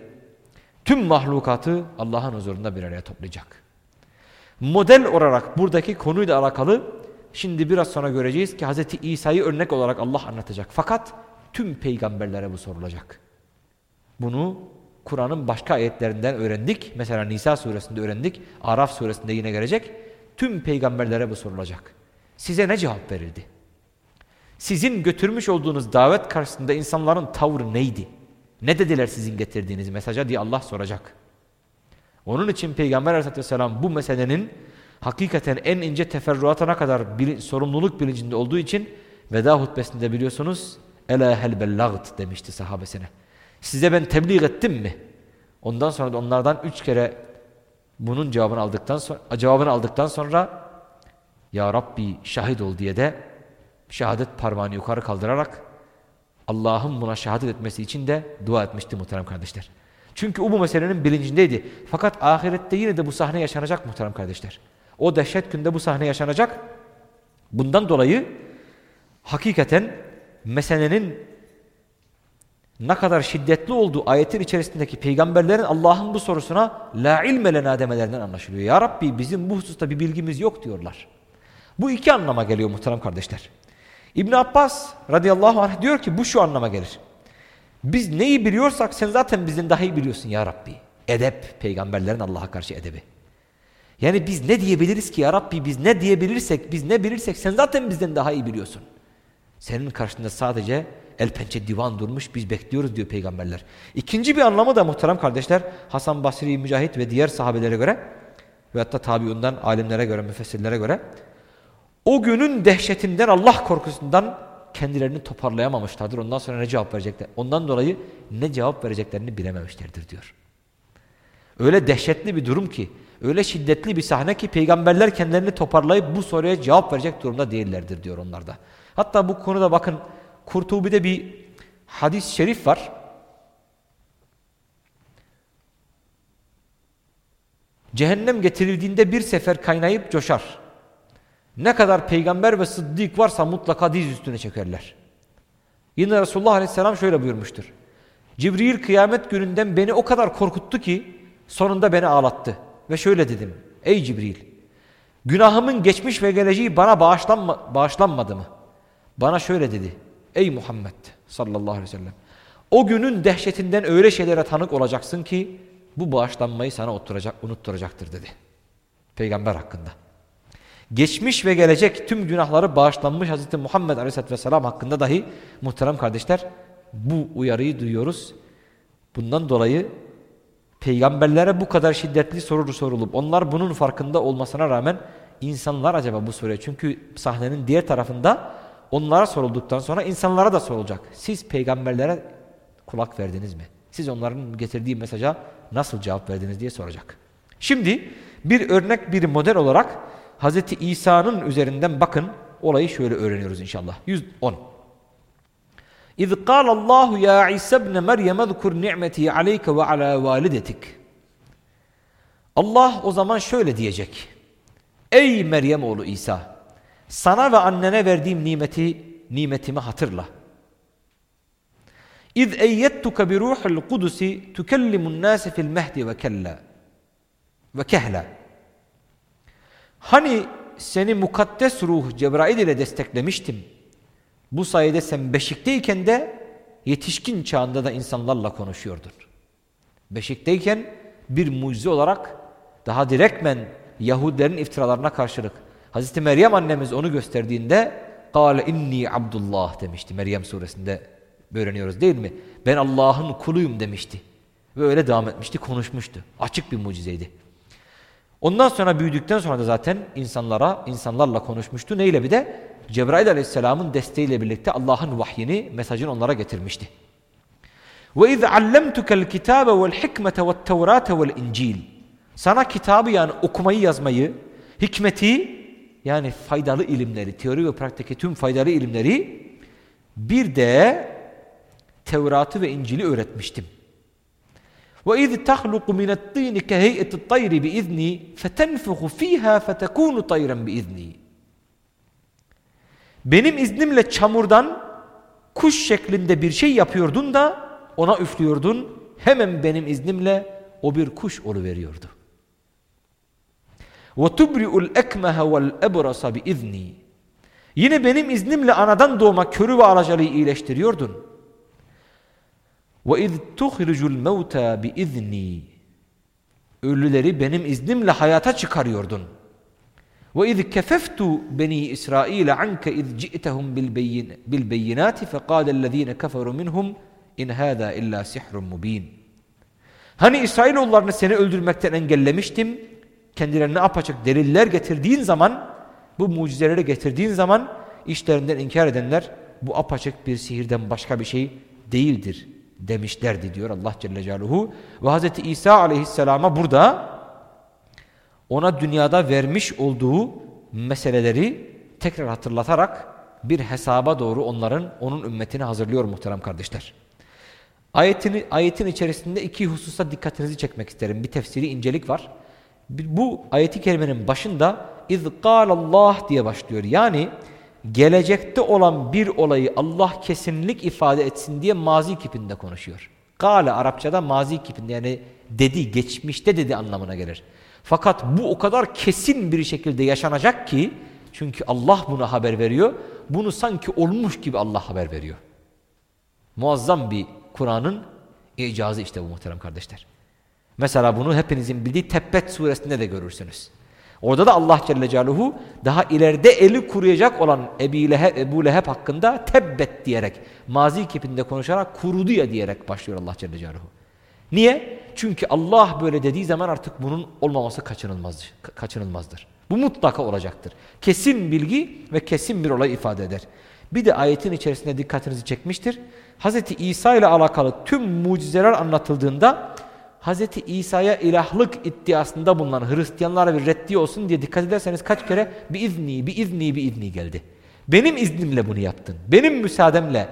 tüm mahlukatı Allah'ın huzurunda bir araya toplayacak. Model olarak buradaki konuyla alakalı şimdi biraz sonra göreceğiz ki Hz. İsa'yı örnek olarak Allah anlatacak. Fakat tüm peygamberlere bu sorulacak. Bunu Kur'an'ın başka ayetlerinden öğrendik. Mesela Nisa suresinde öğrendik. Araf suresinde yine gelecek. Tüm peygamberlere bu sorulacak. Size ne cevap verildi? Sizin götürmüş olduğunuz davet karşısında insanların tavrı neydi? Ne dediler sizin getirdiğiniz mesaja diye Allah soracak. Onun için Peygamber aleyhisselam bu meselenin hakikaten en ince teferruatına kadar bil sorumluluk bilincinde olduğu için veda hutbesinde biliyorsunuz Ela hel bellagt demişti sahabesine. Size ben tebliğ ettim mi? Ondan sonra da onlardan üç kere bunun cevabını aldıktan sonra cevabını aldıktan sonra ya Rabbi şahit ol diye de şehadet parmağını yukarı kaldırarak Allah'ın buna şehadet etmesi için de dua etmişti muhterem kardeşler. Çünkü o bu meselenin bilincindeydi. Fakat ahirette yine de bu sahne yaşanacak muhterem kardeşler. O dehşet günde bu sahne yaşanacak. Bundan dolayı hakikaten meselenin ne kadar şiddetli olduğu ayetin içerisindeki peygamberlerin Allah'ın bu sorusuna la ilme lena demelerinden anlaşılıyor. Ya Rabbi bizim bu hususta bir bilgimiz yok diyorlar. Bu iki anlama geliyor muhterem kardeşler. İbn Abbas radıyallahu anh diyor ki bu şu anlama gelir. Biz neyi biliyorsak sen zaten bizden daha iyi biliyorsun ya Rabbi. Edep, peygamberlerin Allah'a karşı edebi. Yani biz ne diyebiliriz ki ya Rabbi biz ne diyebilirsek, biz ne bilirsek sen zaten bizden daha iyi biliyorsun. Senin karşında sadece el pençe divan durmuş biz bekliyoruz diyor peygamberler. İkinci bir anlamı da muhterem kardeşler Hasan Basri, Mücahit ve diğer sahabelere göre ve hatta tabiundan alimlere göre, müfessirlere göre o günün dehşetinden Allah korkusundan kendilerini toparlayamamışlardır. Ondan sonra ne cevap verecekler? Ondan dolayı ne cevap vereceklerini bilememişlerdir diyor. Öyle dehşetli bir durum ki, öyle şiddetli bir sahne ki peygamberler kendilerini toparlayıp bu soruya cevap verecek durumda değillerdir diyor onlarda. Hatta bu konuda bakın Kurtubi'de bir hadis-i şerif var. Cehennem getirildiğinde bir sefer kaynayıp coşar. Ne kadar peygamber ve sıddık varsa mutlaka diz üstüne çekerler. Yine Resulullah Aleyhisselam şöyle buyurmuştur. Cibril kıyamet gününden beni o kadar korkuttu ki sonunda beni ağlattı. Ve şöyle dedim. Ey Cibril günahımın geçmiş ve geleceği bana bağışlanma, bağışlanmadı mı? Bana şöyle dedi. Ey Muhammed sallallahu aleyhi ve sellem. O günün dehşetinden öyle şeylere tanık olacaksın ki bu bağışlanmayı sana oturacak, unutturacaktır dedi. Peygamber hakkında. Geçmiş ve gelecek tüm günahları bağışlanmış Hz. Muhammed aleyhisselatü vesselam hakkında dahi muhterem kardeşler bu uyarıyı duyuyoruz. Bundan dolayı peygamberlere bu kadar şiddetli soru sorulup onlar bunun farkında olmasına rağmen insanlar acaba bu soruya çünkü sahnenin diğer tarafında onlara sorulduktan sonra insanlara da sorulacak. Siz peygamberlere kulak verdiniz mi? Siz onların getirdiği mesaja nasıl cevap verdiniz diye soracak. Şimdi bir örnek bir model olarak Hz. İsa'nın üzerinden bakın olayı şöyle öğreniyoruz inşallah. 110. İz Allahu ya İsa ibn Meryem ezkur ni'meti aleyke ve ala validetik. Allah o zaman şöyle diyecek. Ey Meryem oğlu İsa sana ve annene verdiğim nimeti nimetimi hatırla. İz eyyettuke bi ruhul kudusi tukellimun nase fil mehdi ve kella ve kehla. Hani seni mukaddes ruh Cebrail ile desteklemiştim. Bu sayede sen beşikteyken de yetişkin çağında da insanlarla konuşuyordun. Beşikteyken bir mucize olarak daha direktmen Yahudilerin iftiralarına karşılık Hazreti Meryem annemiz onu gösterdiğinde قال inni Abdullah demişti Meryem suresinde öğreniyoruz değil mi? Ben Allah'ın kuluyum demişti. Ve öyle devam etmişti, konuşmuştu. Açık bir mucizeydi. Ondan sonra büyüdükten sonra da zaten insanlara, insanlarla konuşmuştu. Neyle bir de? Cebrail aleyhisselamın desteğiyle birlikte Allah'ın vahyini, mesajını onlara getirmişti. وَاِذْ عَلَّمْتُكَ الْكِتَابَ وَالْحِكْمَةَ وَالتَّوْرَاتَ وَالْاِنْجِيلِ Sana kitabı yani okumayı yazmayı, hikmeti yani faydalı ilimleri, teori ve praktiki tüm faydalı ilimleri bir de Tevrat'ı ve İncil'i öğretmiştim. وَاِذْ تَخْلُقُ مِنَ الطِّينِ كَهَيْئَةِ الطَّيْرِ بِإِذْنِي فَتَنْفُخُ ف۪يهَا فَتَكُونُ طَيْرًا بِإِذْنِي Benim iznimle çamurdan kuş şeklinde bir şey yapıyordun da ona üflüyordun. Hemen benim iznimle o bir kuş oluveriyordu. وَتُبْرِئُ الْاَكْمَهَ وَالْاَبْرَصَ بِإِذْنِي Yine benim iznimle anadan doğma körü ve alacalığı iyileştiriyordun. وَاِذْ تُخْرِجُ الْمَوْتَى بِإِذْنِي Ölüleri benim iznimle hayata çıkarıyordun. وَاِذْ كَفَفْتُ بَنِي إِسْرَائِيلَ عَنْكَ اِذْ جِئْتَهُمْ بِالْبَيِّنَاتِ فَقَالَ الَّذ۪ينَ كَفَرُوا مِنْهُمْ اِنْ هَذَا اِلَّا سِحْرٌ مُب۪ينٌ Hani İsrailoğullarını seni öldürmekten engellemiştim. Kendilerine apaçık deliller getirdiğin zaman, bu mucizeleri getirdiğin zaman işlerinden inkar edenler bu apaçık bir sihirden başka bir şey değildir demişlerdi diyor Allah Celle Celaluhu. Ve Hz. İsa aleyhisselama burada ona dünyada vermiş olduğu meseleleri tekrar hatırlatarak bir hesaba doğru onların onun ümmetini hazırlıyor muhterem kardeşler. Ayetini, ayetin içerisinde iki hususa dikkatinizi çekmek isterim. Bir tefsiri incelik var. Bu ayeti kerimenin başında iz Allah diye başlıyor. Yani gelecekte olan bir olayı Allah kesinlik ifade etsin diye mazi kipinde konuşuyor. Gale Arapçada mazi kipinde yani dedi, geçmişte dedi anlamına gelir. Fakat bu o kadar kesin bir şekilde yaşanacak ki çünkü Allah buna haber veriyor. Bunu sanki olmuş gibi Allah haber veriyor. Muazzam bir Kur'an'ın icazı işte bu muhterem kardeşler. Mesela bunu hepinizin bildiği Tebbet suresinde de görürsünüz. Orada da Allah Celle Celaluhu daha ileride eli kuruyacak olan Ebu Leheb, Ebu Leheb hakkında tebbet diyerek mazi kipinde konuşarak kurudu ya diyerek başlıyor Allah Celle Celaluhu. Niye? Çünkü Allah böyle dediği zaman artık bunun olmaması kaçınılmazdır. kaçınılmazdır. Bu mutlaka olacaktır. Kesin bilgi ve kesin bir olay ifade eder. Bir de ayetin içerisinde dikkatinizi çekmiştir. Hz. İsa ile alakalı tüm mucizeler anlatıldığında Hz. İsa'ya ilahlık iddiasında bulunan Hristiyanlara bir reddi olsun diye dikkat ederseniz kaç kere bir izni, bir izni, bir izni geldi. Benim iznimle bunu yaptın. Benim müsaademle,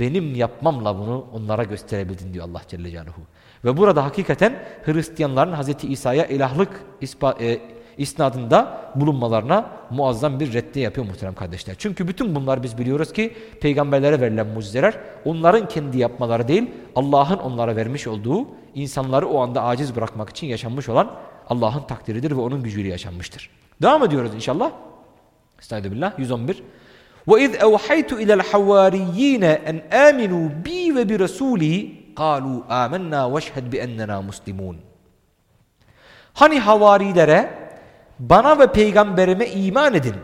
benim yapmamla bunu onlara gösterebildin diyor Allah Celle Celaluhu. Ve burada hakikaten Hristiyanların Hz. İsa'ya ilahlık ispa, e, isnadında bulunmalarına muazzam bir reddi yapıyor muhterem kardeşler. Çünkü bütün bunlar biz biliyoruz ki peygamberlere verilen mucizeler onların kendi yapmaları değil Allah'ın onlara vermiş olduğu insanları o anda aciz bırakmak için yaşanmış olan Allah'ın takdiridir ve onun gücüyle yaşanmıştır. Devam ediyoruz inşallah. Estağfirullah 111. Ve iz evhaytu ilal havariyine en aminu bi ve bi rasuli kalu amennâ ve şhed bi ennena muslimun. Hani havarilere bana ve peygamberime iman edin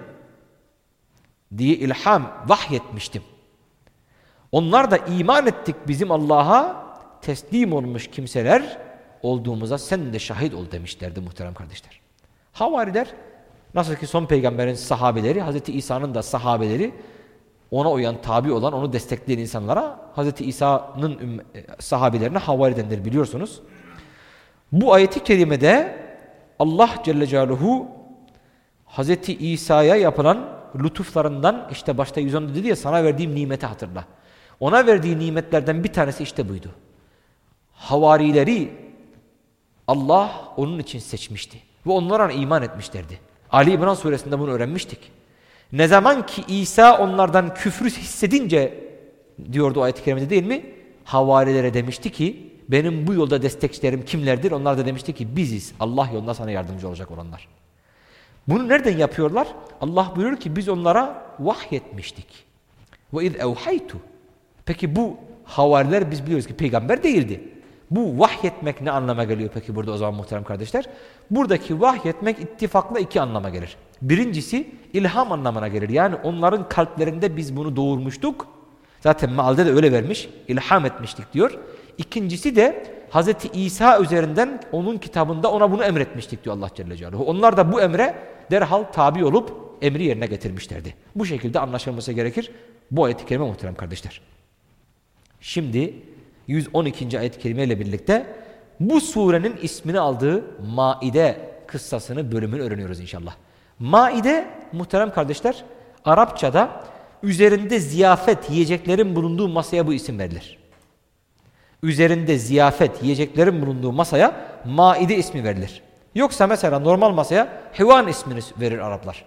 diye ilham vahyetmiştim. Onlar da iman ettik bizim Allah'a teslim olmuş kimseler olduğumuza sen de şahit ol demişlerdi muhterem kardeşler. Havariler nasıl ki son peygamberin sahabeleri Hz. İsa'nın da sahabeleri ona uyan tabi olan onu destekleyen insanlara Hz. İsa'nın sahabelerine havari biliyorsunuz. Bu ayeti kerimede Allah Celle Celaluhu Hz. İsa'ya yapılan lütuflarından işte başta 110'da dedi ya sana verdiğim nimeti hatırla. Ona verdiği nimetlerden bir tanesi işte buydu. Havarileri Allah onun için seçmişti. Ve onlara iman etmişlerdi. Ali İmran suresinde bunu öğrenmiştik. Ne zaman ki İsa onlardan küfrü hissedince diyordu ayet-i kerimede değil mi? Havarilere demişti ki benim bu yolda destekçilerim kimlerdir? Onlar da demişti ki biziz. Allah yolunda sana yardımcı olacak olanlar. Bunu nereden yapıyorlar? Allah buyuruyor ki biz onlara vahyetmiştik. Ve iz evhaytu. Peki bu havariler biz biliyoruz ki peygamber değildi. Bu vahyetmek ne anlama geliyor peki burada o zaman muhterem kardeşler? Buradaki vahyetmek ittifakla iki anlama gelir. Birincisi ilham anlamına gelir. Yani onların kalplerinde biz bunu doğurmuştuk Zaten mealde de öyle vermiş. ilham etmiştik diyor. İkincisi de Hazreti İsa üzerinden onun kitabında ona bunu emretmiştik diyor Allah Celle Celaluhu. Onlar da bu emre derhal tabi olup emri yerine getirmişlerdi. Bu şekilde anlaşılması gerekir. Bu ayet-i kerime muhterem kardeşler. Şimdi 112. ayet-i kerime ile birlikte bu surenin ismini aldığı Maide kıssasını bölümünü öğreniyoruz inşallah. Maide muhterem kardeşler Arapçada üzerinde ziyafet yiyeceklerin bulunduğu masaya bu isim verilir. Üzerinde ziyafet yiyeceklerin bulunduğu masaya maide ismi verilir. Yoksa mesela normal masaya hevan ismini verir Araplar.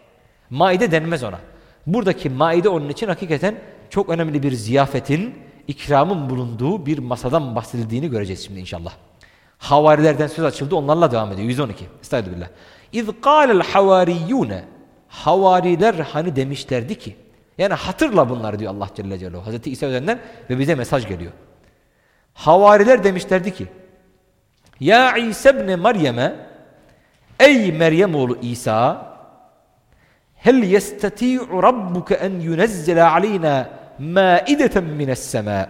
Maide denmez ona. Buradaki maide onun için hakikaten çok önemli bir ziyafetin, ikramın bulunduğu bir masadan bahsedildiğini göreceğiz şimdi inşallah. Havarilerden söz açıldı onlarla devam ediyor. 112. Estağfirullah. İz kâlel havariyyûne Havariler hani demişlerdi ki yani hatırla bunları diyor Allah Celle Celaluhu. Hazreti İsa üzerinden ve bize mesaj geliyor. Havariler demişlerdi ki Ya İsa ibn Meryem'e Ey Meryem oğlu İsa Hel yestati'u rabbuke en yunezzile aleyna maideten mines sema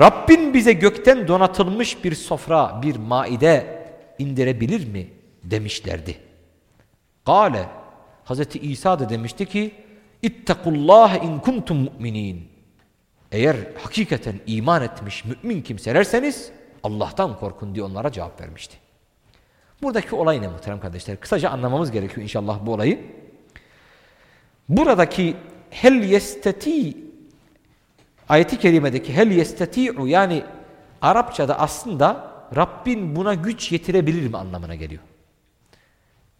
Rabbin bize gökten donatılmış bir sofra, bir maide indirebilir mi demişlerdi. Kale Hazreti İsa da demişti ki İttakullah in kuntum mu'minin. Eğer hakikaten iman etmiş mümin kimselerseniz Allah'tan korkun diye onlara cevap vermişti. Buradaki olay ne muhterem kardeşler? Kısaca anlamamız gerekiyor inşallah bu olayı. Buradaki hel yesteti ayeti kerimedeki hel yesteti'u yani Arapçada aslında Rabbin buna güç yetirebilir mi anlamına geliyor.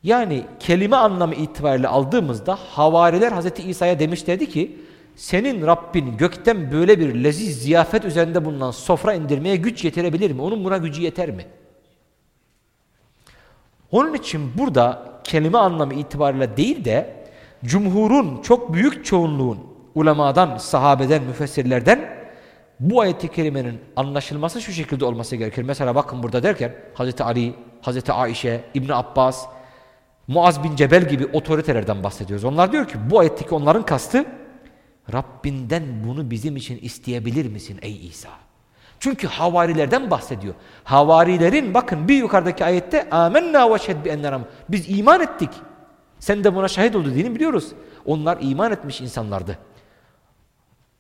Yani kelime anlamı itibariyle aldığımızda havariler Hazreti İsa'ya demişlerdi ki senin Rabbin gökten böyle bir leziz ziyafet üzerinde bulunan sofra indirmeye güç yetirebilir mi? Onun buna gücü yeter mi? Onun için burada kelime anlamı itibariyle değil de cumhurun çok büyük çoğunluğun ulemadan, sahabeden, müfessirlerden bu ayet-i kerimenin anlaşılması şu şekilde olması gerekir. Mesela bakın burada derken Hazreti Ali, Hazreti Aişe, İbn Abbas, Muaz bin Cebel gibi otoritelerden bahsediyoruz. Onlar diyor ki bu ayetteki onların kastı Rabbinden bunu bizim için isteyebilir misin ey İsa? Çünkü havarilerden bahsediyor. Havarilerin bakın bir yukarıdaki ayette amennâ ve şed bi Biz iman ettik. Sen de buna şahit oldu dediğini biliyoruz. Onlar iman etmiş insanlardı.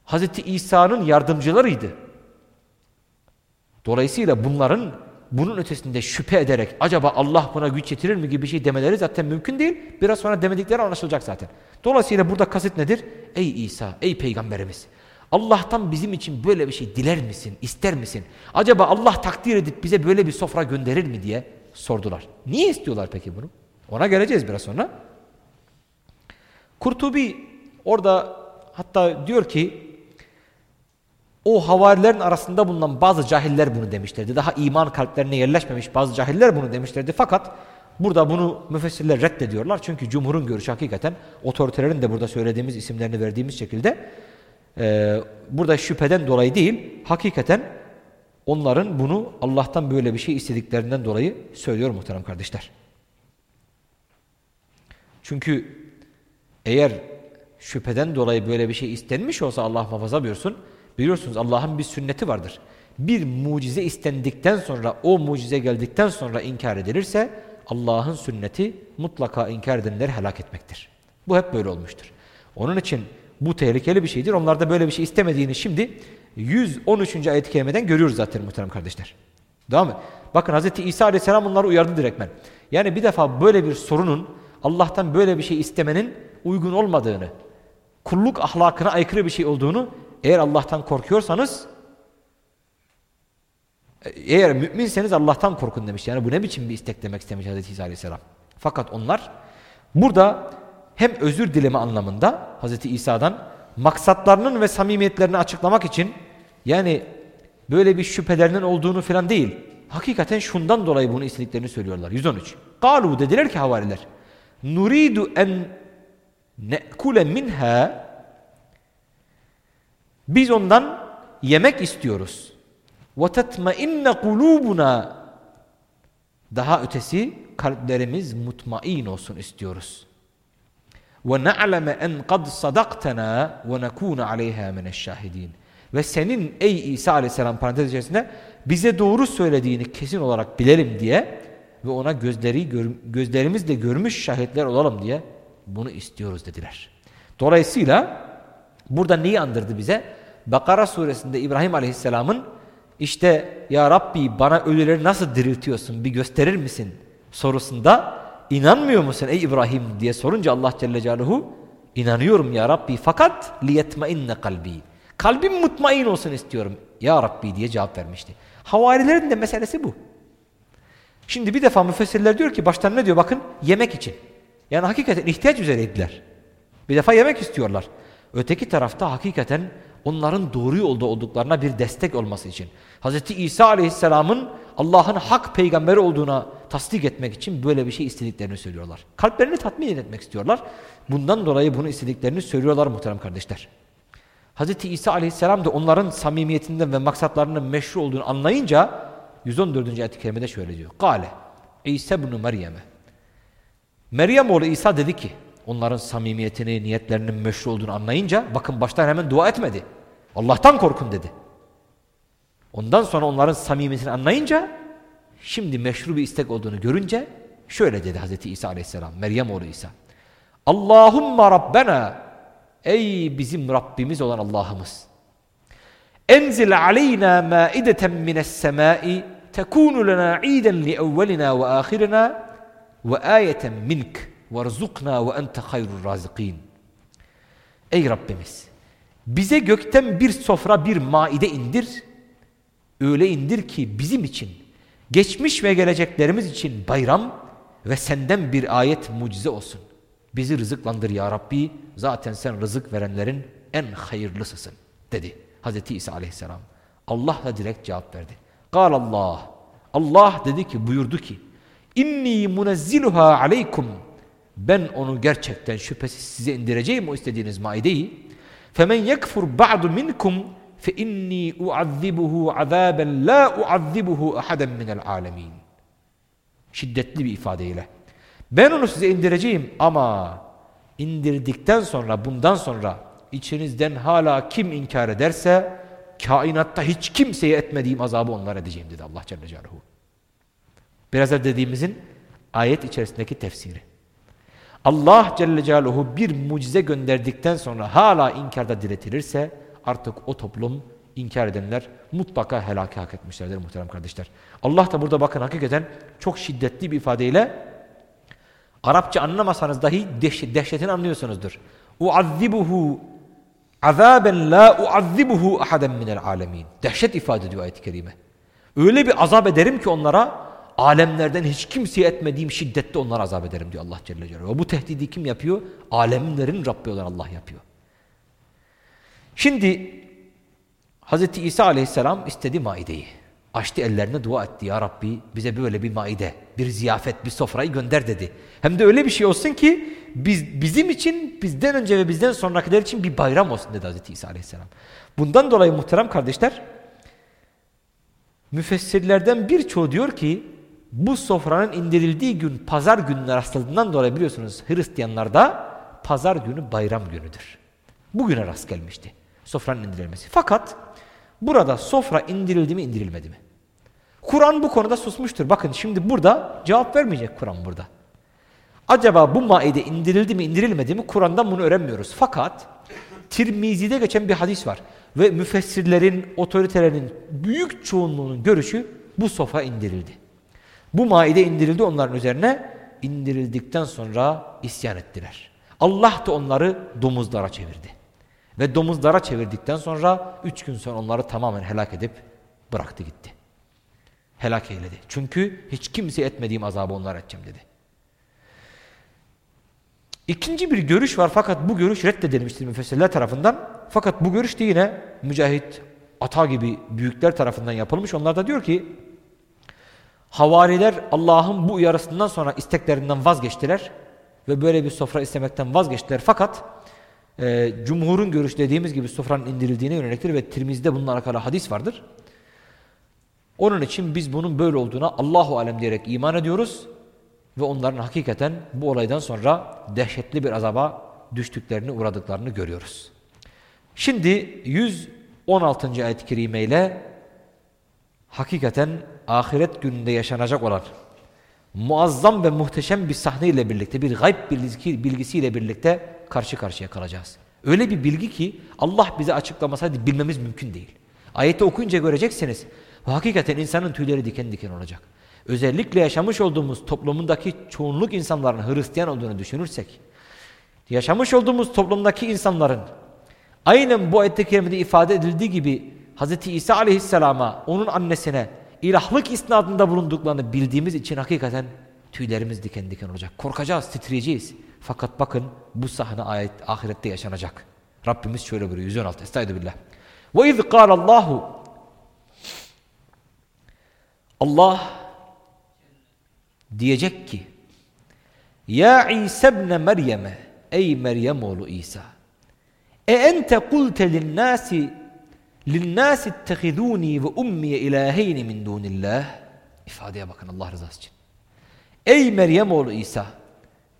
Hazreti İsa'nın yardımcılarıydı. Dolayısıyla bunların bunun ötesinde şüphe ederek acaba Allah buna güç yetirir mi gibi bir şey demeleri zaten mümkün değil. Biraz sonra demedikleri anlaşılacak zaten. Dolayısıyla burada kasıt nedir? Ey İsa, ey peygamberimiz. Allah'tan bizim için böyle bir şey diler misin, ister misin? Acaba Allah takdir edip bize böyle bir sofra gönderir mi diye sordular. Niye istiyorlar peki bunu? Ona geleceğiz biraz sonra. Kurtubi orada hatta diyor ki o havarilerin arasında bulunan bazı cahiller bunu demişlerdi. Daha iman kalplerine yerleşmemiş bazı cahiller bunu demişlerdi. Fakat burada bunu müfessirler reddediyorlar. Çünkü cumhurun görüşü hakikaten otoritelerin de burada söylediğimiz isimlerini verdiğimiz şekilde e, burada şüpheden dolayı değil, hakikaten onların bunu Allah'tan böyle bir şey istediklerinden dolayı söylüyor muhterem kardeşler. Çünkü eğer şüpheden dolayı böyle bir şey istenmiş olsa Allah muhafaza buyursun, Biliyorsunuz Allah'ın bir sünneti vardır. Bir mucize istendikten sonra, o mucize geldikten sonra inkar edilirse Allah'ın sünneti mutlaka inkar edenleri helak etmektir. Bu hep böyle olmuştur. Onun için bu tehlikeli bir şeydir. Onlar da böyle bir şey istemediğini şimdi 113. ayet-i kerimeden görüyoruz zaten muhterem kardeşler. Devam mı? Bakın Hz. İsa aleyhisselam onları uyardı direktmen. Yani bir defa böyle bir sorunun Allah'tan böyle bir şey istemenin uygun olmadığını, kulluk ahlakına aykırı bir şey olduğunu eğer Allah'tan korkuyorsanız eğer müminseniz Allah'tan korkun demiş. Yani bu ne biçim bir istek demek istemiş Hazreti İsa Aleyhisselam. Fakat onlar burada hem özür dileme anlamında Hazreti İsa'dan maksatlarının ve samimiyetlerini açıklamak için yani böyle bir şüphelerinin olduğunu falan değil. Hakikaten şundan dolayı bunu istediklerini söylüyorlar. 113. Kalu dediler ki havariler. Nuridu en ne'kule minha biz ondan yemek istiyoruz. Ve tetmainne kulubuna daha ötesi kalplerimiz mutmain olsun istiyoruz. Ve na'leme en kad sadaktena ve nekune aleyha mineşşahidin. Ve senin ey İsa aleyhisselam parantez içerisinde bize doğru söylediğini kesin olarak bilelim diye ve ona gözleri gözlerimizle görmüş şahitler olalım diye bunu istiyoruz dediler. Dolayısıyla burada neyi andırdı bize? Bakara suresinde İbrahim aleyhisselamın işte ya Rabbi bana ölüleri nasıl diriltiyorsun bir gösterir misin sorusunda inanmıyor musun ey İbrahim diye sorunca Allah Celle Celaluhu inanıyorum ya Rabbi fakat liyetmeinne kalbi. Kalbim mutmain olsun istiyorum ya Rabbi diye cevap vermişti. Havarilerin de meselesi bu. Şimdi bir defa müfessirler diyor ki baştan ne diyor bakın yemek için. Yani hakikaten ihtiyaç üzereydiler. Bir defa yemek istiyorlar. Öteki tarafta hakikaten onların doğru yolda olduklarına bir destek olması için. Hz. İsa aleyhisselamın Allah'ın hak peygamberi olduğuna tasdik etmek için böyle bir şey istediklerini söylüyorlar. Kalplerini tatmin etmek istiyorlar. Bundan dolayı bunu istediklerini söylüyorlar muhterem kardeşler. Hz. İsa aleyhisselam da onların samimiyetinden ve maksatlarının meşru olduğunu anlayınca 114. ayet-i kerimede şöyle diyor. Kale İsa bunu Meryem'e. Meryem oğlu İsa dedi ki onların samimiyetini, niyetlerinin meşru olduğunu anlayınca bakın baştan hemen dua etmedi. Allah'tan korkun dedi. Ondan sonra onların samimiyetini anlayınca şimdi meşru bir istek olduğunu görünce şöyle dedi Hz. İsa aleyhisselam Meryem oğlu İsa. Allahumma Rabbena ey bizim Rabbimiz olan Allah'ımız enzil aleyna maideten mines semai tekunu lena iden li evvelina ve ahirina ve ayeten mink verzukna ve ente hayrul razikin Ey Rabbimiz bize gökten bir sofra bir maide indir öyle indir ki bizim için geçmiş ve geleceklerimiz için bayram ve senden bir ayet mucize olsun. Bizi rızıklandır ya Rabbi. Zaten sen rızık verenlerin en hayırlısısın dedi Hz. İsa aleyhisselam. Allah da direkt cevap verdi. Kal Allah. Allah dedi ki buyurdu ki İnni munezziluha aleykum. Ben onu gerçekten şüphesiz size indireceğim o istediğiniz maideyi. Femen yekfur ba'du minkum fe inni uazzibuhu azaben la uazzibuhu ahaden minel alemin. Şiddetli bir ifadeyle. Ben onu size indireceğim ama indirdikten sonra bundan sonra içinizden hala kim inkar ederse kainatta hiç kimseye etmediğim azabı onlara edeceğim dedi Allah Celle Celaluhu. Biraz da dediğimizin ayet içerisindeki tefsiri. Allah Celle Celaluhu bir mucize gönderdikten sonra hala inkarda diretilirse artık o toplum inkar edenler mutlaka helaki hak etmişlerdir muhterem kardeşler. Allah da burada bakın hakikaten çok şiddetli bir ifadeyle Arapça anlamasanız dahi dehşet, dehşetini anlıyorsunuzdur. Uazzibuhu azaben la uazzibuhu ahaden minel alemin. Dehşet ifade ediyor ayet-i kerime. Öyle bir azap ederim ki onlara alemlerden hiç kimseye etmediğim şiddette onlara azap ederim diyor Allah Celle Celaluhu. Ve bu tehdidi kim yapıyor? Alemlerin Rabbi olan Allah yapıyor. Şimdi Hz. İsa aleyhisselam istedi maideyi. Açtı ellerine dua etti. Ya Rabbi bize böyle bir maide, bir ziyafet, bir sofrayı gönder dedi. Hem de öyle bir şey olsun ki biz, bizim için, bizden önce ve bizden sonrakiler için bir bayram olsun dedi Hz. İsa aleyhisselam. Bundan dolayı muhterem kardeşler, müfessirlerden birçoğu diyor ki bu sofranın indirildiği gün pazar gününe rastladığından dolayı biliyorsunuz Hristiyanlarda pazar günü bayram günüdür. Bugüne rast gelmişti sofranın indirilmesi. Fakat burada sofra indirildi mi indirilmedi mi? Kur'an bu konuda susmuştur. Bakın şimdi burada cevap vermeyecek Kur'an burada. Acaba bu maide indirildi mi indirilmedi mi Kur'an'dan bunu öğrenmiyoruz. Fakat Tirmizi'de geçen bir hadis var. Ve müfessirlerin, otoritelerinin büyük çoğunluğunun görüşü bu sofra indirildi. Bu maide indirildi onların üzerine. indirildikten sonra isyan ettiler. Allah da onları domuzlara çevirdi. Ve domuzlara çevirdikten sonra üç gün sonra onları tamamen helak edip bıraktı gitti. Helak eyledi. Çünkü hiç kimse etmediğim azabı onlara edeceğim dedi. İkinci bir görüş var fakat bu görüş reddedilmiştir müfessirler tarafından. Fakat bu görüş de yine Mücahit, Ata gibi büyükler tarafından yapılmış. Onlar da diyor ki havariler Allah'ın bu uyarısından sonra isteklerinden vazgeçtiler ve böyle bir sofra istemekten vazgeçtiler. Fakat e, cumhurun görüş dediğimiz gibi sofranın indirildiğine yöneliktir ve Tirmiz'de bununla alakalı hadis vardır. Onun için biz bunun böyle olduğuna Allahu alem diyerek iman ediyoruz ve onların hakikaten bu olaydan sonra dehşetli bir azaba düştüklerini, uğradıklarını görüyoruz. Şimdi 116. ayet-i kerime ile hakikaten ahiret gününde yaşanacak olan muazzam ve muhteşem bir sahne ile birlikte, bir gayb bilgisi, bilgisiyle birlikte karşı karşıya kalacağız. Öyle bir bilgi ki Allah bize açıklamasaydı bilmemiz mümkün değil. Ayeti okuyunca göreceksiniz. Hakikaten insanın tüyleri diken diken olacak. Özellikle yaşamış olduğumuz toplumundaki çoğunluk insanların Hristiyan olduğunu düşünürsek, yaşamış olduğumuz toplumdaki insanların aynen bu ayette kerimede ifade edildiği gibi Hz. İsa aleyhisselama, onun annesine ilahlık isnadında bulunduklarını bildiğimiz için hakikaten tüylerimiz diken diken olacak. Korkacağız, titreyeceğiz. Fakat bakın bu sahne ayet ahirette yaşanacak. Rabbimiz şöyle buyuruyor 116. Estağfirullah. Ve iz Allahu Allah diyecek ki Ya İsa ibn Meryem'e ey Meryem oğlu İsa e ente kulte linnâsi linnâsi ittehidûni ve ummiye ilâheyni min dûnillah ifadeye bakın Allah rızası için. Ey Meryem oğlu İsa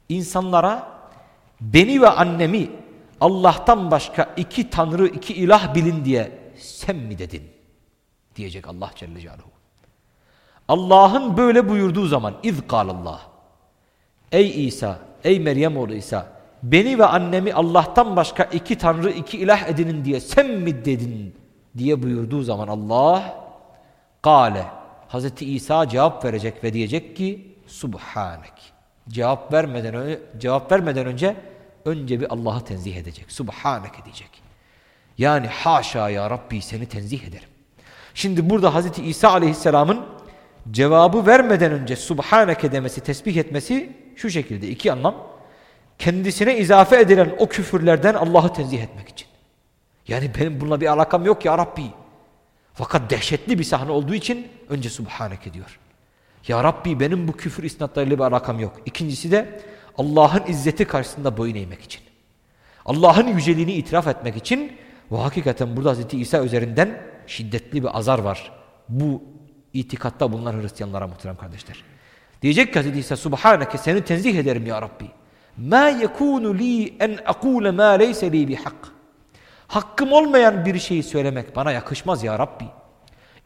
insanlara beni ve annemi Allah'tan başka iki tanrı iki ilah bilin diye sen mi dedin? Diyecek Allah Celle Celaluhu. Allah'ın böyle buyurduğu zaman iz Allah. Ey İsa, ey Meryem oğlu İsa, beni ve annemi Allah'tan başka iki tanrı, iki ilah edinin diye sen mi dedin diye buyurduğu zaman Allah Kale Hazreti İsa cevap verecek ve diyecek ki Subhanek. Cevap vermeden önce, cevap vermeden önce önce bir Allah'ı tenzih edecek. Subhanek diyecek. Yani haşa ya Rabbi seni tenzih ederim. Şimdi burada Hazreti İsa Aleyhisselam'ın cevabı vermeden önce Subhaneke demesi, tesbih etmesi şu şekilde iki anlam. Kendisine izafe edilen o küfürlerden Allah'ı tenzih etmek için. Yani benim bununla bir alakam yok ya Rabbi. Fakat dehşetli bir sahne olduğu için önce Subhaneke diyor. Ya Rabbi benim bu küfür isnatlarıyla bir alakam yok. İkincisi de Allah'ın izzeti karşısında boyun eğmek için. Allah'ın yüceliğini itiraf etmek için ve hakikaten burada Hz. İsa üzerinden şiddetli bir azar var. Bu itikatta bulunan Hristiyanlara muhterem kardeşler. Diyecek ki Hazreti İsa Subhaneke seni tenzih ederim ya Rabbi. Ma yekunu li en akule ma leyse li bihak. Hakkım olmayan bir şeyi söylemek bana yakışmaz ya Rabbi.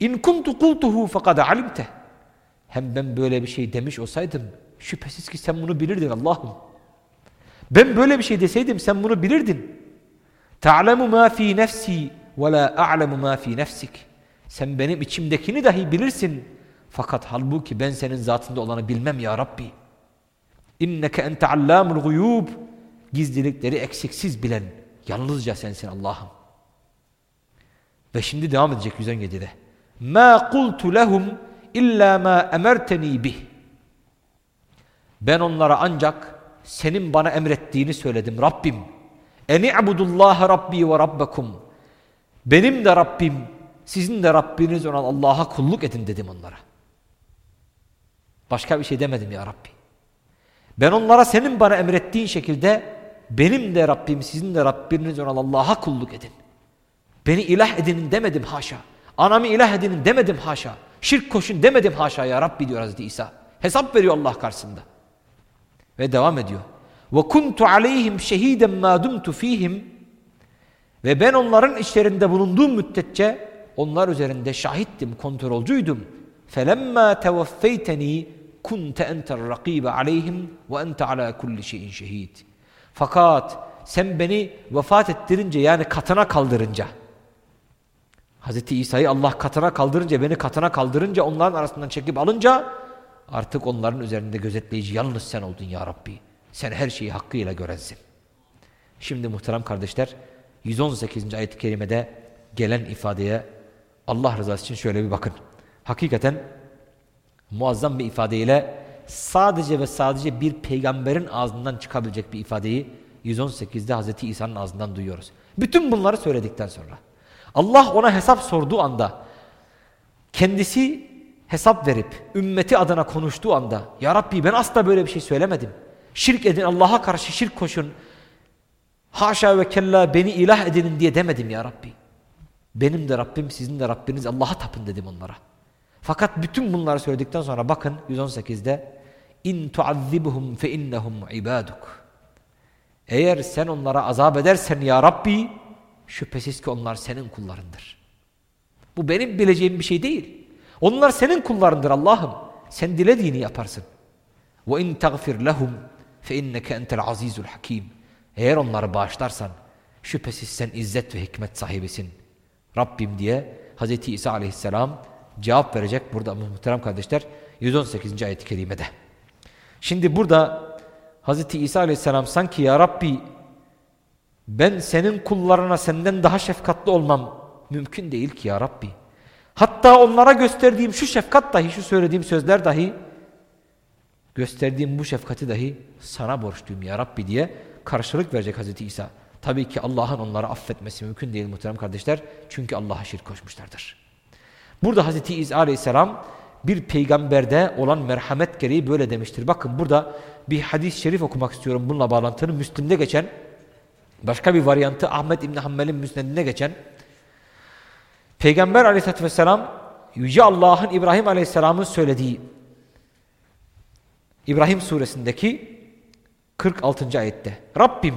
İn kuntu kultuhu fekad alimte. Hem ben böyle bir şey demiş olsaydım şüphesiz ki sen bunu bilirdin Allah'ım. Ben böyle bir şey deseydim sen bunu bilirdin. Ta'lemu ma fi nefsi ve la a'lemu ma fi nefsik. Sen benim içimdekini dahi bilirsin. Fakat halbuki ben senin zatında olanı bilmem ya Rabbi. İnneke ente allamul guyub. Gizlilikleri eksiksiz bilen yalnızca sensin Allah'ım. Ve şimdi devam edecek 117'de. Ma kultu lehum illa ma emerteni bih. Ben onlara ancak senin bana emrettiğini söyledim Rabbim. Eni'budullaha rabbi ve rabbakum. Benim de Rabbim sizin de Rabbiniz olan Allah'a kulluk edin dedim onlara. Başka bir şey demedim ya Rabbi. Ben onlara senin bana emrettiğin şekilde benim de Rabbim sizin de Rabbiniz olan Allah'a kulluk edin. Beni ilah edinin demedim haşa. Anamı ilah edinin demedim haşa. Şirk koşun demedim haşa ya Rabbi diyor Hazreti İsa. Hesap veriyor Allah karşısında. Ve devam ediyor. Ve kuntu aleyhim şehiden ma dumtu fihim ve ben onların içlerinde bulunduğum müddetçe onlar üzerinde şahittim, kontrolcüydüm. Felemma tevaffeyteni kunte enter rakibe aleyhim ve ente ala kulli şeyin şehid. Fakat sen beni vefat ettirince yani katına kaldırınca Hz. İsa'yı Allah katına kaldırınca beni katına kaldırınca onların arasından çekip alınca artık onların üzerinde gözetleyici yalnız sen oldun ya Rabbi. Sen her şeyi hakkıyla görensin. Şimdi muhterem kardeşler 118. ayet-i kerimede gelen ifadeye Allah rızası için şöyle bir bakın. Hakikaten muazzam bir ifadeyle sadece ve sadece bir peygamberin ağzından çıkabilecek bir ifadeyi 118'de Hz. İsa'nın ağzından duyuyoruz. Bütün bunları söyledikten sonra Allah ona hesap sorduğu anda kendisi hesap verip ümmeti adına konuştuğu anda Ya Rabbi ben asla böyle bir şey söylemedim. Şirk edin Allah'a karşı şirk koşun. Haşa ve kella beni ilah edinin diye demedim ya Rabbi. Benim de Rabbim sizin de Rabbiniz Allah'a tapın dedim onlara. Fakat bütün bunları söyledikten sonra bakın 118'de in tuazzibuhum fe innahum ibaduk. Eğer sen onlara azap edersen ya Rabbi şüphesiz ki onlar senin kullarındır. Bu benim bileceğim bir şey değil. Onlar senin kullarındır Allah'ım. Sen dilediğini yaparsın. Ve in tagfir lehum fe inneke entel azizul hakim. Eğer onları bağışlarsan şüphesiz sen izzet ve hikmet sahibisin. Rabbim diye Hz. İsa aleyhisselam cevap verecek burada muhterem kardeşler 118. ayet-i kerimede. Şimdi burada Hz. İsa aleyhisselam sanki ya Rabbi ben senin kullarına senden daha şefkatli olmam mümkün değil ki ya Rabbi. Hatta onlara gösterdiğim şu şefkat dahi, şu söylediğim sözler dahi, gösterdiğim bu şefkati dahi sana borçluyum ya Rabbi diye karşılık verecek Hazreti İsa. Tabii ki Allah'ın onları affetmesi mümkün değil muhterem kardeşler. Çünkü Allah'a şirk koşmuşlardır. Burada Hazreti İsa aleyhisselam bir peygamberde olan merhamet gereği böyle demiştir. Bakın burada bir hadis-i şerif okumak istiyorum bununla bağlantılı. Müslim'de geçen başka bir varyantı Ahmet İbni Hanbel'in müsnedinde geçen Peygamber aleyhissalatü vesselam Yüce Allah'ın İbrahim aleyhisselamın söylediği İbrahim suresindeki 46. ayette Rabbim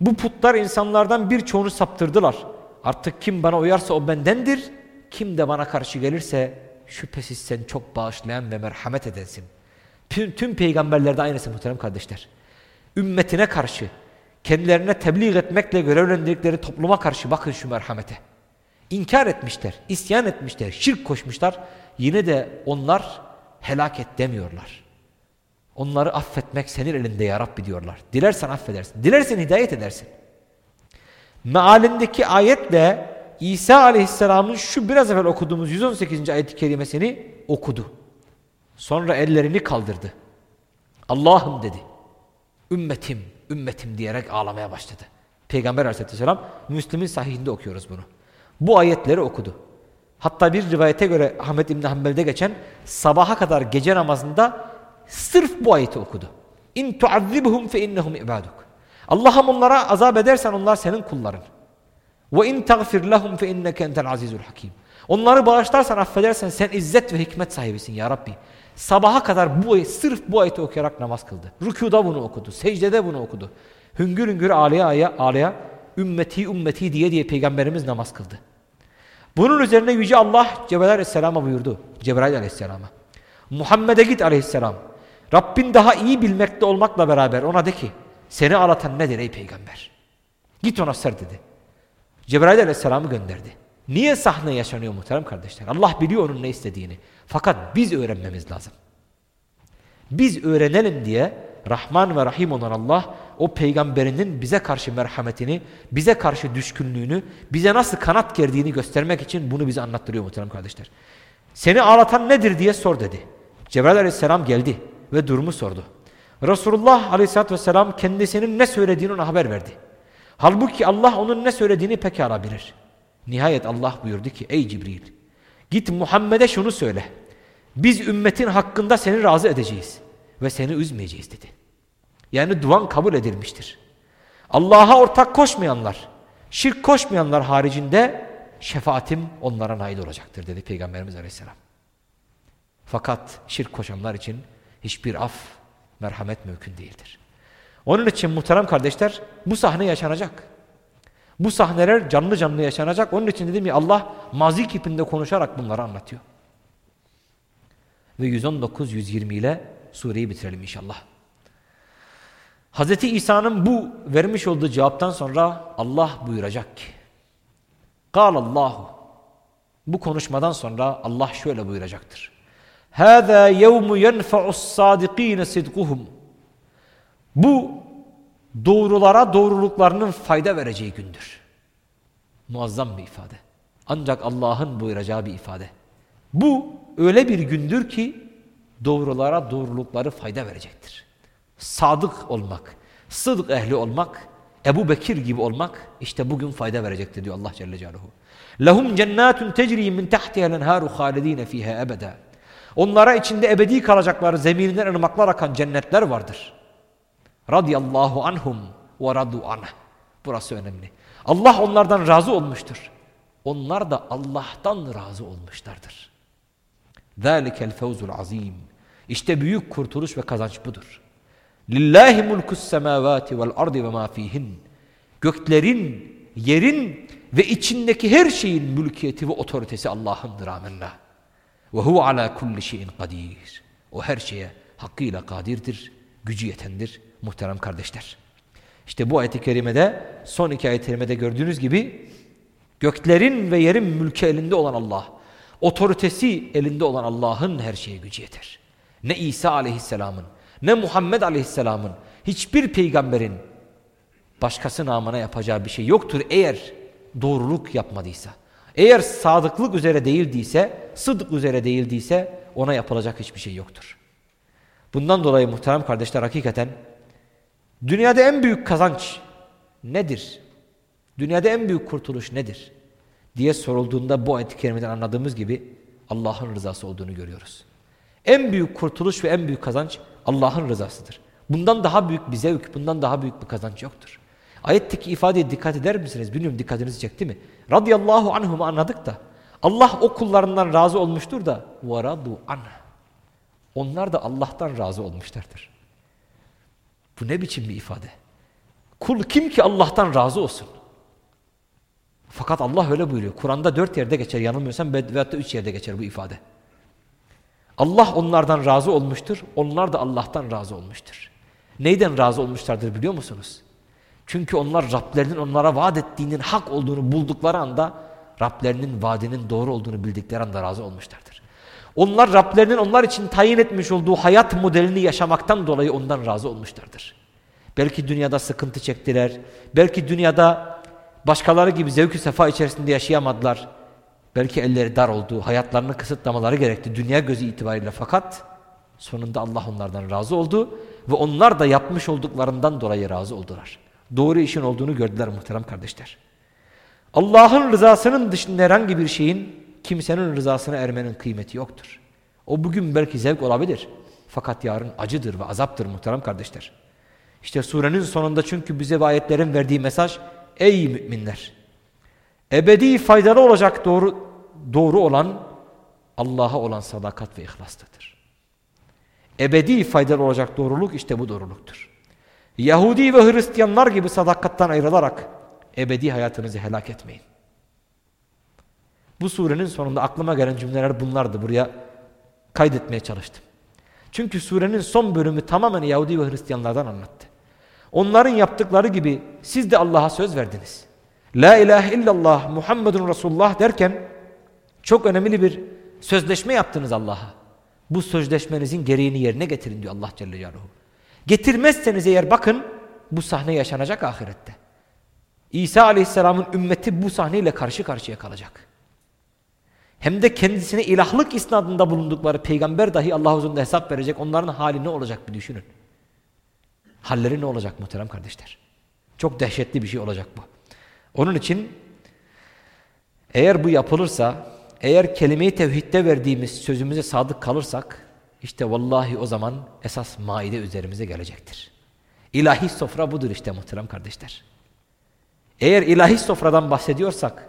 bu putlar insanlardan birçoğunu saptırdılar. Artık kim bana uyarsa o bendendir. Kim de bana karşı gelirse şüphesiz sen çok bağışlayan ve merhamet edensin. Tüm, tüm peygamberlerde aynısı muhterem kardeşler. Ümmetine karşı, kendilerine tebliğ etmekle görevlendirdikleri topluma karşı bakın şu merhamete. İnkar etmişler, isyan etmişler, şirk koşmuşlar. Yine de onlar helak et demiyorlar. Onları affetmek senin elinde ya Rabbi diyorlar. Dilersen affedersin. Dilersen hidayet edersin. Mealindeki ayetle İsa aleyhisselamın şu biraz evvel okuduğumuz 118. ayet-i kerimesini okudu. Sonra ellerini kaldırdı. Allah'ım dedi. Ümmetim, ümmetim diyerek ağlamaya başladı. Peygamber aleyhisselam Müslim'in sahihinde okuyoruz bunu. Bu ayetleri okudu. Hatta bir rivayete göre Ahmet İbni Hanbel'de geçen sabaha kadar gece namazında sırf bu ayeti okudu. İn tuazzibhum fe innehum ibaduk. Allah'ım onlara azap edersen onlar senin kulların. Ve in tagfir lehum fe inneke entel azizul hakim. Onları bağışlarsan affedersen sen izzet ve hikmet sahibisin ya Rabbi. Sabaha kadar bu sırf bu ayeti okuyarak namaz kıldı. Rükuda bunu okudu. Secdede bunu okudu. Hüngür hüngür ağlaya ağlaya, ağlaya ümmeti ümmeti diye diye peygamberimiz namaz kıldı. Bunun üzerine Yüce Allah Cebrail Aleyhisselam'a buyurdu. Cebrail Aleyhisselam'a. Muhammed'e git Aleyhisselam. Rabbin daha iyi bilmekte olmakla beraber ona de ki seni ağlatan nedir ey peygamber? Git ona sır dedi. Cebrail Aleyhisselam'ı gönderdi. Niye sahne yaşanıyor muhterem kardeşler? Allah biliyor onun ne istediğini. Fakat biz öğrenmemiz lazım. Biz öğrenelim diye Rahman ve Rahim olan Allah o peygamberinin bize karşı merhametini, bize karşı düşkünlüğünü, bize nasıl kanat gerdiğini göstermek için bunu bize anlattırıyor muhterem kardeşler. Seni ağlatan nedir diye sor dedi. Cebrail aleyhisselam geldi ve durumu sordu. Resulullah aleyhisselatü vesselam kendisinin ne söylediğini ona haber verdi. Halbuki Allah onun ne söylediğini pekala bilir. Nihayet Allah buyurdu ki ey Cibril git Muhammed'e şunu söyle. Biz ümmetin hakkında seni razı edeceğiz ve seni üzmeyeceğiz dedi. Yani duan kabul edilmiştir. Allah'a ortak koşmayanlar, şirk koşmayanlar haricinde şefaatim onlara nail olacaktır dedi Peygamberimiz Aleyhisselam. Fakat şirk koşanlar için hiçbir af, merhamet mümkün değildir. Onun için muhterem kardeşler bu sahne yaşanacak. Bu sahneler canlı canlı yaşanacak. Onun için dedim ya Allah mazi kipinde konuşarak bunları anlatıyor. Ve 119-120 ile sureyi bitirelim inşallah. Hz. İsa'nın bu vermiş olduğu cevaptan sonra Allah buyuracak ki Allahu. Bu konuşmadan sonra Allah şöyle buyuracaktır. Hâzâ yevmu yenfe'us sâdikîne sidquhum. Bu doğrulara doğruluklarının fayda vereceği gündür. Muazzam bir ifade. Ancak Allah'ın buyuracağı bir ifade. Bu öyle bir gündür ki doğrulara doğrulukları fayda verecektir. Sadık olmak, sıdk ehli olmak, Ebu Bekir gibi olmak işte bugün fayda verecektir diyor Allah Celle Celaluhu. Lehum cennetun tecri min tahtiha lenharu halidin fiha ebeda. Onlara içinde ebedi kalacakları zemininden ırmaklar akan cennetler vardır. Radiyallahu anhum ve radu anh. Burası önemli. Allah onlardan razı olmuştur. Onlar da Allah'tan razı olmuşlardır. Zalikel fevzul azim. İşte büyük kurtuluş ve kazanç budur. Lillahi mulkus semavati vel ardi ve ma. Göklerin, yerin ve içindeki her şeyin mülkiyeti ve otoritesi Allah'ındır amenna. Ve huve ala kulli şeyin kadir. O her şeye hakkıyla kadirdir, gücü yetendir muhterem kardeşler. İşte bu ayet-i kerimede son iki ayet-i kerimede gördüğünüz gibi göklerin ve yerin mülkü elinde olan Allah, otoritesi elinde olan Allah'ın her şeye gücü yeter. Ne İsa aleyhisselamın, ne Muhammed aleyhisselamın, hiçbir peygamberin başkası namına yapacağı bir şey yoktur eğer doğruluk yapmadıysa. Eğer sadıklık üzere değildiyse, sıdk üzere değildiyse ona yapılacak hiçbir şey yoktur. Bundan dolayı muhterem kardeşler hakikaten Dünyada en büyük kazanç nedir? Dünyada en büyük kurtuluş nedir? Diye sorulduğunda bu ayet-i kerimeden anladığımız gibi Allah'ın rızası olduğunu görüyoruz. En büyük kurtuluş ve en büyük kazanç Allah'ın rızasıdır. Bundan daha büyük bir zevk, bundan daha büyük bir kazanç yoktur. Ayetteki ifadeye dikkat eder misiniz? Bilmiyorum dikkatinizi çekti mi? Radiyallahu anhum anladık da Allah o kullarından razı olmuştur da varadu anh. Onlar da Allah'tan razı olmuşlardır. Bu ne biçim bir ifade? Kul kim ki Allah'tan razı olsun? Fakat Allah öyle buyuruyor. Kur'an'da dört yerde geçer yanılmıyorsam veyahut da üç yerde geçer bu ifade. Allah onlardan razı olmuştur. Onlar da Allah'tan razı olmuştur. Neyden razı olmuşlardır biliyor musunuz? Çünkü onlar Rablerinin onlara vaat ettiğinin hak olduğunu buldukları anda Rablerinin vaadinin doğru olduğunu bildikleri anda razı olmuşlardır. Onlar Rablerinin onlar için tayin etmiş olduğu hayat modelini yaşamaktan dolayı ondan razı olmuşlardır. Belki dünyada sıkıntı çektiler. Belki dünyada başkaları gibi zevk-ü sefa içerisinde yaşayamadılar. Belki elleri dar oldu, hayatlarını kısıtlamaları gerekti dünya gözü itibariyle fakat sonunda Allah onlardan razı oldu ve onlar da yapmış olduklarından dolayı razı oldular. Doğru işin olduğunu gördüler muhterem kardeşler. Allah'ın rızasının dışında herhangi bir şeyin kimsenin rızasına ermenin kıymeti yoktur. O bugün belki zevk olabilir fakat yarın acıdır ve azaptır muhterem kardeşler. İşte surenin sonunda çünkü bize ayetlerin verdiği mesaj ey müminler ebedi faydalı olacak doğru doğru olan Allah'a olan sadakat ve ihlastıdır. Ebedi faydalı olacak doğruluk işte bu doğruluktur. Yahudi ve Hristiyanlar gibi sadakattan ayrılarak ebedi hayatınızı helak etmeyin. Bu surenin sonunda aklıma gelen cümleler bunlardı. Buraya kaydetmeye çalıştım. Çünkü surenin son bölümü tamamen Yahudi ve Hristiyanlardan anlattı. Onların yaptıkları gibi siz de Allah'a söz verdiniz. La ilahe illallah Muhammedun Resulullah derken çok önemli bir sözleşme yaptınız Allah'a. Bu sözleşmenizin gereğini yerine getirin diyor Allah Celle Celaluhu. Getirmezseniz eğer bakın bu sahne yaşanacak ahirette. İsa Aleyhisselam'ın ümmeti bu sahneyle karşı karşıya kalacak. Hem de kendisine ilahlık isnadında bulundukları peygamber dahi Allah huzurunda hesap verecek. Onların hali ne olacak bir düşünün. Halleri ne olacak muhterem kardeşler? Çok dehşetli bir şey olacak bu. Onun için eğer bu yapılırsa, eğer kelime-i tevhidde verdiğimiz sözümüze sadık kalırsak, işte vallahi o zaman esas maide üzerimize gelecektir. İlahi sofra budur işte muhterem kardeşler. Eğer ilahi sofradan bahsediyorsak,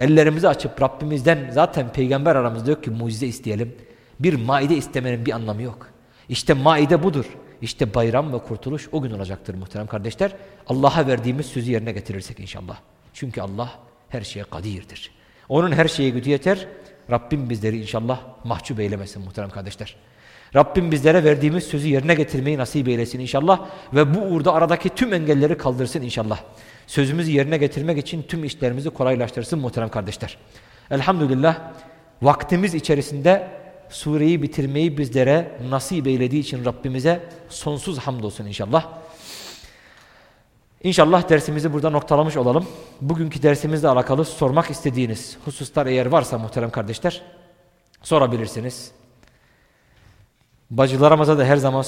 ellerimizi açıp Rabbimizden zaten peygamber aramızda yok ki mucize isteyelim. Bir maide istemenin bir anlamı yok. İşte maide budur. İşte bayram ve kurtuluş o gün olacaktır muhterem kardeşler. Allah'a verdiğimiz sözü yerine getirirsek inşallah. Çünkü Allah her şeye kadirdir. Onun her şeye gücü yeter. Rabbim bizleri inşallah mahcup eylemesin muhterem kardeşler. Rabbim bizlere verdiğimiz sözü yerine getirmeyi nasip eylesin inşallah. Ve bu uğurda aradaki tüm engelleri kaldırsın inşallah. Sözümüzü yerine getirmek için tüm işlerimizi kolaylaştırsın muhterem kardeşler. Elhamdülillah vaktimiz içerisinde sureyi bitirmeyi bizlere nasip eylediği için Rabbimize sonsuz hamdolsun inşallah. İnşallah dersimizi burada noktalamış olalım. Bugünkü dersimizle alakalı sormak istediğiniz hususlar eğer varsa muhterem kardeşler sorabilirsiniz. Bacılarımıza da her zaman